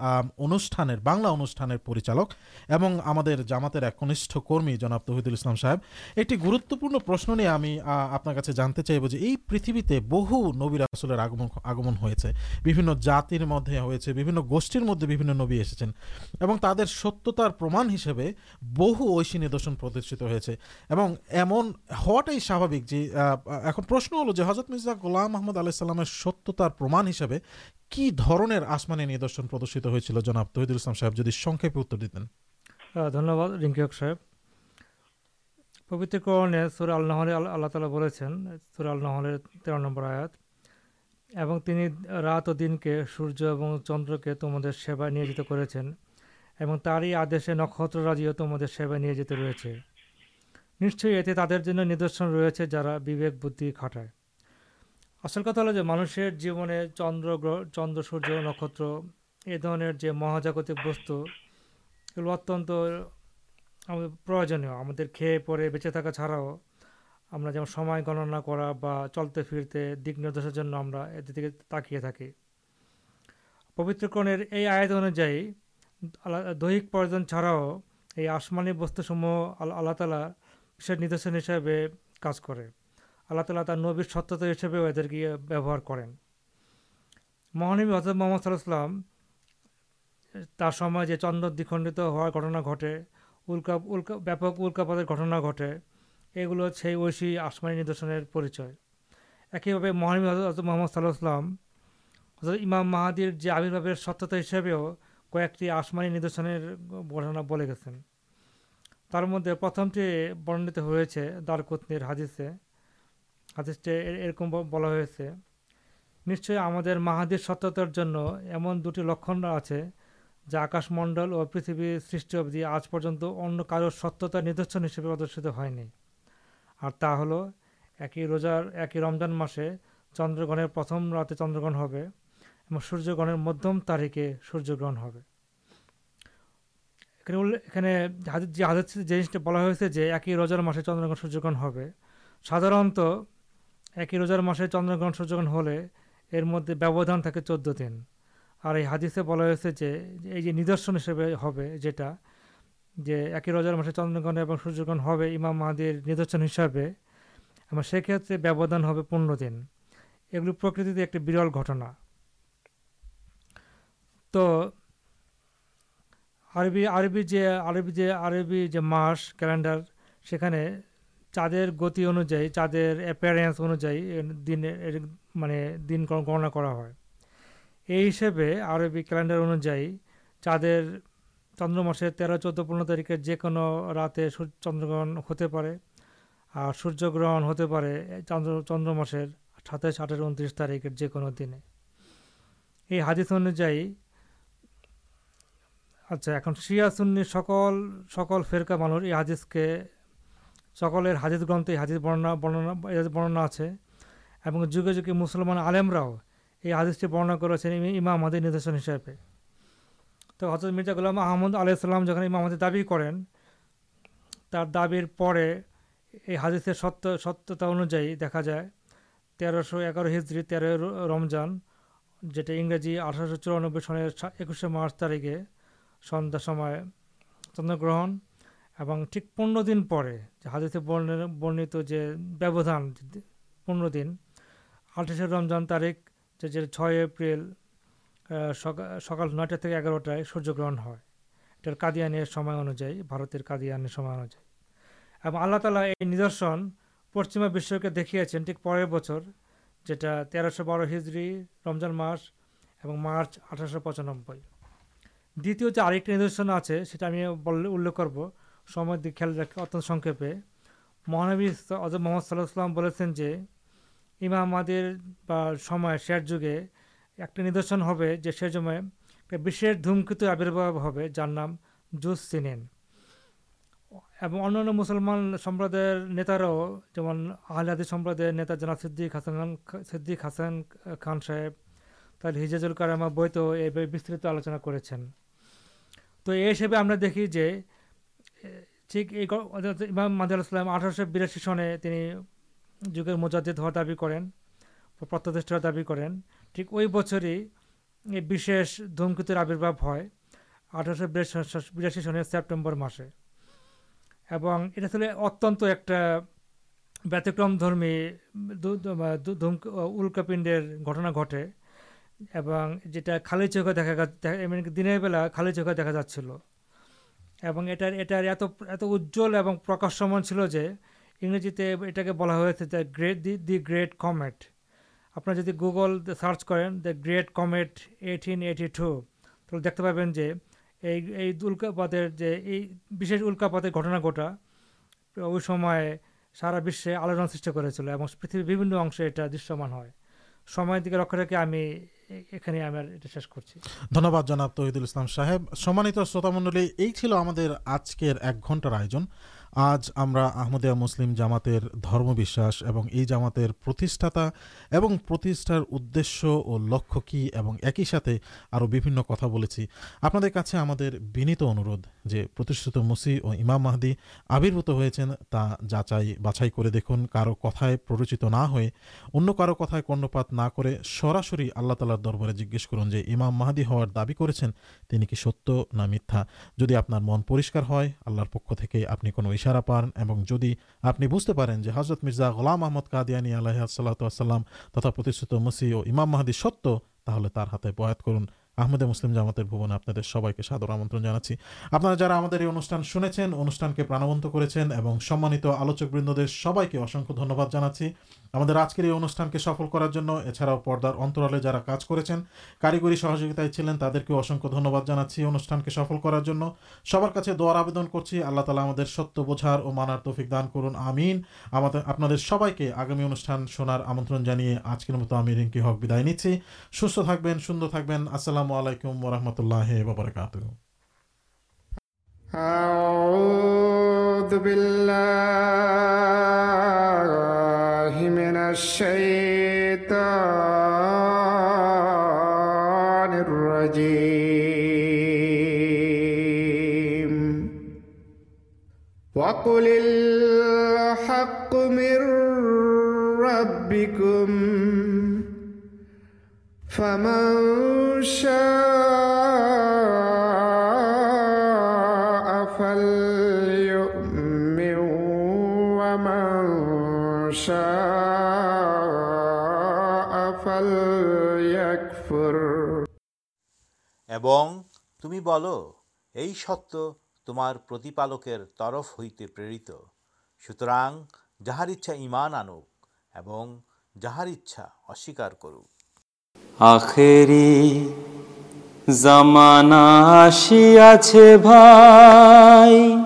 অনুষ্ঠানের, বাংলা অনুষ্ঠানের পরিচালক এবং আমাদের জামাতের এক কনিষ্ঠ কর্মী জনাব তহিদুল ইসলাম সাহেব। একটি গুরুত্বপূর্ণ প্রশ্ন নিয়ে আমি আপনার কাছে জানতে চাইব যে এই পৃথিবীতে বহু নবী রাসুলের আগমন আগমন হয়েছে। বিভিন্ন জাতির মধ্যে হয়েছে, বিভিন্ন গোষ্ঠীর মধ্যে বিভিন্ন নবী এসেছেন এবং তাদের সত্যতার প্রমাণ হিসেবে বহু ঐশী নিদর্শন প্রদর্শিত হয়েছে এবং এমন হওয়াটাই স্বাভাবিক যে এখন প্রশ্ন হলো যে হজরত মির্জা গোলাম আহমদ আলাইসাল্লামের সত্যতার প্রমাণ হিসেবে কি ধরনের আসমানি নিদর্শন প্রদর্শিত হয়েছিল, জনাব তহিদুল ইসলাম সাহেব? যদি সংক্ষেপে উত্তর দিতেন। ধন্যবাদ, রিঙ্কি হক সাহেব। পবিত্র সুর আল নহলে আল্লাহ তালা বলেছেন, সুর আল নহলের তেরো নম্বর আয়াত, এবং তিনি রাত ও দিনকে সূর্য এবং চন্দ্রকে তোমাদের সেবায় নিয়োজিত করেছেন, এবং তারই আদেশে নক্ষত্ররাজিও তোমাদের সেবায় নিয়োজিত রয়েছে। নিশ্চয়ই এতে তাদের জন্য নিদর্শন রয়েছে যারা বিবেক, বুদ্ধি খাটায়। আসল কথা হলো যে মানুষের জীবনে চন্দ্র গ্রহ, চন্দ্র, সূর্য, নক্ষত্র এ ধরনের যে মহাজাগতিক বস্তু এগুলো অত্যন্ত আমাদের প্রয়োজনীয়। আমাদের খেয়ে পরে বেঁচে থাকা ছাড়াও আমরা যেমন সময় গণনা করা বা চলতে ফিরতে দিক নির্দেশের জন্য আমরা এদের দিকে তাকিয়ে থাকি। পবিত্রকরণের এই আয়াত অনুযায়ী দৈহিক প্রয়োজন ছাড়াও এই আসমানি বস্তুসমূহ আল- আল্লাহ তালা বিশেষ নিদর্শন হিসাবে কাজ করে। আল্লাহ তালা তার নবীর সত্যতা হিসেবেও এদেরকে ব্যবহার করেন। মহানবী হজরত মোহাম্মদ সাল্লাহ তার সময় যে চন্দ্র দ্বিখণ্ডিত হওয়ার ঘটনা ঘটে, উল্কা উল্কা, ব্যাপক উল্কাপাতের ঘটনা ঘটে, এগুলো সেই ঐশী আসমানি নিদর্শনের পরিচয়। একইভাবে মহানবী হজরত মোহাম্মদ সাল্লাহাম হজরত ইমাম মাহাদির যে আবির্ভাবের সত্যতা হিসেবেও কয়েকটি আসমানি নিদর্শনের ঘটনা বলে গেছেন। তার মধ্যে প্রথমটি বর্ণিত হয়েছে দারকুতনির হাদিসে। হাদিসটি এরকম বলা হয়েছে। নিশ্চয়ই আমাদের মাহাদির সত্যতার জন্য এমন দুটি লক্ষণ আছে যা আকাশমণ্ডল ও পৃথিবীর সৃষ্টি অবধি আজ পর্যন্ত অন্য কারোর সত্যতার নিদর্শন হিসেবে প্রদর্শিত হয়নি। আর তা হলো, একই রোজার, একই রমজান মাসে চন্দ্রগ্রহণের প্রথম রাতে চন্দ্রগ্রহণ হবে এবং সূর্যগ্রহণের মধ্যম তারিখে সূর্যগ্রহণ হবে। এখানে এখানে যে হাদিস জিনিসটা বলা হয়েছে যে একই রোজার মাসে চন্দ্রগ্রহণ, সূর্যগ্রহণ হবে, সাধারণত একই রোজার মাসে চন্দ্রগ্রহণ সূর্যগ্রহণ হলে এর মধ্যে ব্যবধান থাকে চোদ্দ দিন। আর এই হাদিসে বলা হয়েছে যে এই যে নিদর্শন হিসেবে হবে যেটা, যে একই রোজার মাসে চন্দ্রগ্রহণ এবং সূর্যগ্রহণ হবে ইমাম মাহাদির নিদর্শন হিসাবে, এবং সেক্ষেত্রে ব্যবধান হবে পনেরো দিন। এগুলি প্রকৃতিতে একটি বিরল ঘটনা। তো আরবি আরবি যে আরবি যে আরবি যে মাস, ক্যালেন্ডার, সেখানে চাঁদের গতি অনুযায়ী, চাঁদের অ্যাপিয়ারেন্স অনুযায়ী দিনের মানে দিন গণনা করা হয়। এই হিসেবে আরবি ক্যালেন্ডার অনুযায়ী চাঁদের চন্দ্র মাসের তেরো, চোদ্দ, পনেরো তারিখের যে কোনো রাতে চন্দ্রগ্রহণ হতে পারে। আর সূর্যগ্রহণ হতে পারে চন্দ্র চন্দ্র মাসের সাতাশ আঠারো উনত্রিশ তারিখের যে কোনো দিনে। এই হাদিস অনুযায়ী আচ্ছা এখন শিয়া, সুন্নি সকল সকল ফেরকা মানুষ এই হাদিসকে সকলের হাদিস গ্রন্থে হাদিস বর্ণনা বর্ণনা বর্ণনা আছে এবং যুগে যুগে মুসলমান আলেমরাও এই হাদিসটি বর্ণনা করেছেন ইমাম হাদির নিদর্শন হিসেবে। তো হজরত মির্জা গুলাম আহমদ আলাইসাল্লাম যখন ইমাম হাদির দাবি করেন, তার দাবির পরে এই হাদিসের সত্য, সত্যতা অনুযায়ী দেখা যায়, তেরোশো এগারো হিজড়ি তেরো রমজান, যেটা ইংরেজি আঠারোশো চুরানব্বই সনের একুশে মার্চ তারিখে সন্ধ্যা সময় চন্দ্রগ্রহণ এবং ঠিক পনেরো দিন পরে হাদিসে বর্ণিত যে ব্যবধান পনেরো দিন, আঠাশে রমজান তারিখ যে যে ছয় এপ্রিল সকাল নয়টা থেকে এগারোটায় সূর্যগ্রহণ হয়। এটার কাদিয়ানের সময় অনুযায়ী, ভারতের কাদিয়ানের সময় অনুযায়ী। এবং আল্লাহ তালা এই নিদর্শন পশ্চিমা বিশ্বকে দেখিয়েছেন ঠিক পরের বছর, যেটা তেরোশো বারো হিজড়ি রমজান মাস এবং মার্চ আঠারোশো পঁচানব্বই। দ্বিতীয় যে আরেকটি নিদর্শন আছে, সেটা আমি উল্লেখ করব সময় দিকে খেয়াল রাখে অত্যন্ত সংক্ষেপে। মহানবী অজব মোহাম্মদ সাল্লাহ সাল্লাম বলেছেন যে ইমাম আমাদের বা সময় শেষ যুগে একটা নিদর্শন হবে যে সে সময় একটা বিশেষ ধূমকেতু আবির্ভাব হবে যার নাম জুস সিনেন। এবং অন্যান্য মুসলমান সম্প্রদায়ের নেতারাও, যেমন আহলাদি সম্প্রদায়ের নেতা জনাব সিদ্দিক হাসান খান, সিদ্দিক হাসান খান সাহেব, তার হিজাজুল কারামা বইতেও এই বিস্তৃত আলোচনা করেছেন। তো এই হিসেবে আমরা দেখি যে ঠিক এই ইমাম মাদি আলাইসালাম আঠারোশো বিরাশি সনে তিনি যুগের মোজাদ্দিদ হওয়ার দাবি করেন প্রত্যাদেষ্টার দাবি করেন। ঠিক ওই বছরই বিশেষ ধূমকেতুর আবির্ভাব হয় আঠারোশো বিরাশি সনের সেপ্টেম্বর মাসে। এবং এটা ছিল অত্যন্ত একটা ব্যতিক্রমধর্মী ধু- ধু- ধু- উল্কাপিণ্ডের ঘটনা ঘটে এবং যেটা খালি চোখে দেখা- এমনকি দিনের বেলা খালি চোখে দেখা যাচ্ছিল। এবং এটার এটার এত এত উজ্জ্বল এবং প্রকাশ্যমান ছিল যে ইংরেজিতে এটাকে বলা হয়েছে the great the the great comet. আপনারা যদি গুগল সার্চ করেন, the great comet eighteen eighty two তাহলে দেখতে পাবেন যে এই এই উল্কাপাতের যে, এই বিশেষ উল্কাপাতের ঘটনা ঘটা ওই সময় সারা বিশ্বে আলোড়ন সৃষ্টি করেছিল এবং পৃথিবীর বিভিন্ন অংশে এটা দৃশ্যমান হয়। সময়ের দিকে লক্ষ্য রেখে আমি এখানে আমার এটা শেষ করছি। ধন্যবাদ জনাব তহিদুল ইসলাম সাহেব। সম্মানিত শ্রোতামণ্ডলী, এই ছিল আমাদের আজকের এক ঘণ্টার আয়োজন। আজ আমরা আহমদিয়া মুসলিম জামাতের ধর্মবিশ্বাস এবং এই জামাতের প্রতিষ্ঠাতা এবং প্রতিষ্ঠার উদ্দেশ্য ও লক্ষ্য কী এবং একই সাথে আরও বিভিন্ন কথা বলেছি। আপনাদের কাছে আমাদের বিনীত অনুরোধ যে প্রতিষ্ঠিত মুসি ও ইমাম মাহদি আবির্ভূত হয়েছেন তা যাচাই বাছাই করে দেখুন। কারও কথায় প্ররোচিত না হয়ে অন্য কারও কথায় কর্ণপাত না করে সরাসরি আল্লাহ তালার দরবারে জিজ্ঞেস করুন যে ইমাম মাহাদি হওয়ার দাবি করেছেন, তিনি কি সত্য না মিথ্যা? যদি আপনার মন পরিষ্কার হয়, আল্লাহর পক্ষ থেকে আপনি কোনো ইশারা পান এবং যদি আপনি বুঝতে পারেন যে হজরত মির্জা গোলাম আহমদ কাদিয়ানি আলাহ সাল্লাতাম তথা প্রতিষ্ঠিত মসি ও ইমাম মাহাদি সত্য, তাহলে তার হাতে বয়াত করুন। আহমেদে মুসলিম জামাতের ভুবনে আপনাদের সবাইকে সাদর আমন্ত্রণ জানাচ্ছি। আপনারা যারা আমাদের এই অনুষ্ঠান শুনেছেন, অনুষ্ঠানকে প্রাণবন্ত করেছেন এবং সম্মানিত আলোচকবৃন্দদের সবাইকে অসংখ্য ধন্যবাদ জানাচ্ছি। আমাদের আজকের এই অনুষ্ঠানকে সফল করার জন্য এছাড়াও পর্দার অন্তরালে যারা কাজ করেছেন, কারিগরি সহযোগিতায় ছিলেন তাদেরকে অসংখ্য ধন্যবাদ জানাচ্ছি অনুষ্ঠানকে সফল করার জন্য। সবার কাছে দোয়ার আবেদন করছি, আল্লাহ তালা আমাদের সত্য বোঝার ও মানার তৌফিক দান করুন, আমিন। আমাদের, আপনাদের সবাইকে আগামী অনুষ্ঠান শোনার আমন্ত্রণ জানিয়ে আজকের মতো আমি রিঙ্কি হক বিদায় নিচ্ছি। সুস্থ থাকবেন, সুন্দর থাকবেন। আসসালামু السلام علیکم ورحمۃ اللہ وبرکاتہ۔ اعوذ باللہ من الشیطان الرجیم وقل الحق من ربکم فمن شاء فليؤمن ومن شاء فليكفر এবং তুমি বলো এই সত্য তোমার প্রতিপালকের তরফ হইতে প্রেরিত সুতরাং যাহার ইচ্ছা ঈমান আনুক এবং যাহার ইচ্ছা অস্বীকার করুক আখেরি জামানা আসিয়াছে ভাই।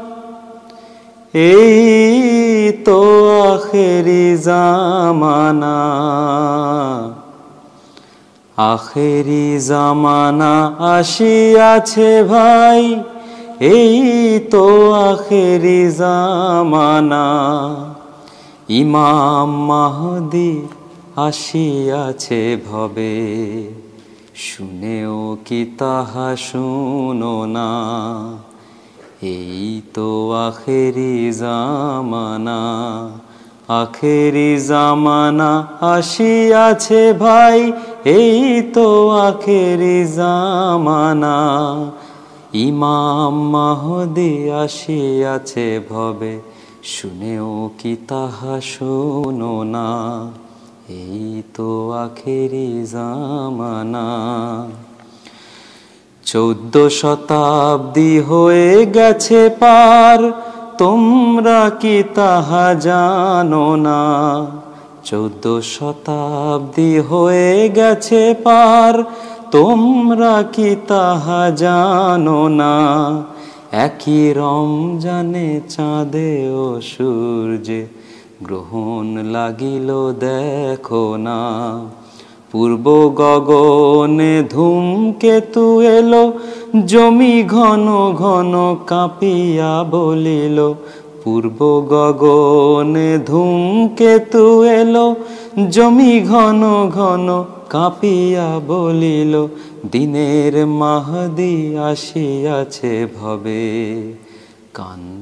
এই তো আখেরি জামানা। আখেরি জামানা আসিয়াছে ভাই। এই তো আখেরি জামানা। ইমাম মাহদি আসিয়াছে ভবে। শুনেও কি তাহা শুনো না? এই তো আখেরি জামানা আখেরি জামানা আসিয়াছে ভাই এই তো আখেরি জামানা। ইমাম মাহদি আসিয়াছে ভবে, শুনেও কি তাহা শোনো না? এই তো আখেরি জামানা। চৌদ্দ শতাব্দী হয়ে গেছে পার, তোমরা কি তাহা জানো না? চৌদ্দ শতাব্দী হয়ে গেছে পার, তোমরা কি তাহা জানো না? একই রমজানে চাঁদে ও সূর্যে গ্রহণ লাগিল দেখো না। পূর্ব গগনে ধূমকেতু এলো, জমি ঘন ঘন কাঁপিয়া বলিল, পূর্ব গগনে ধূমকেতু এলো, জমি ঘন ঘন কাঁপিয়া বলিল, দিনের মাহদি আসিয়াছে ভবে। কান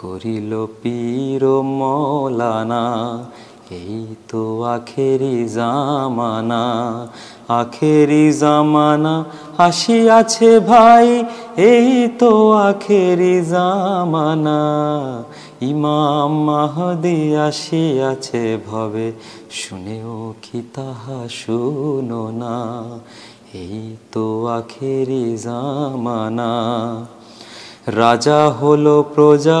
করিল পীর মৌলানা, এই তো আখেরি জামানা আখেরি জামানা আসিয়াছে ভাই, এই তো আখেরি জামানা। ইমাম মাহদি আসিয়াছে ভবে, শুনেও কি তাহা শুনো না। এই তো আখেরি জামানা, রাজা হলো প্রজা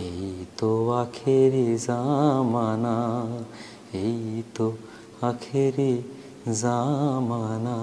এই তো আখেরি জামানা এই তো আখেরি জামানা।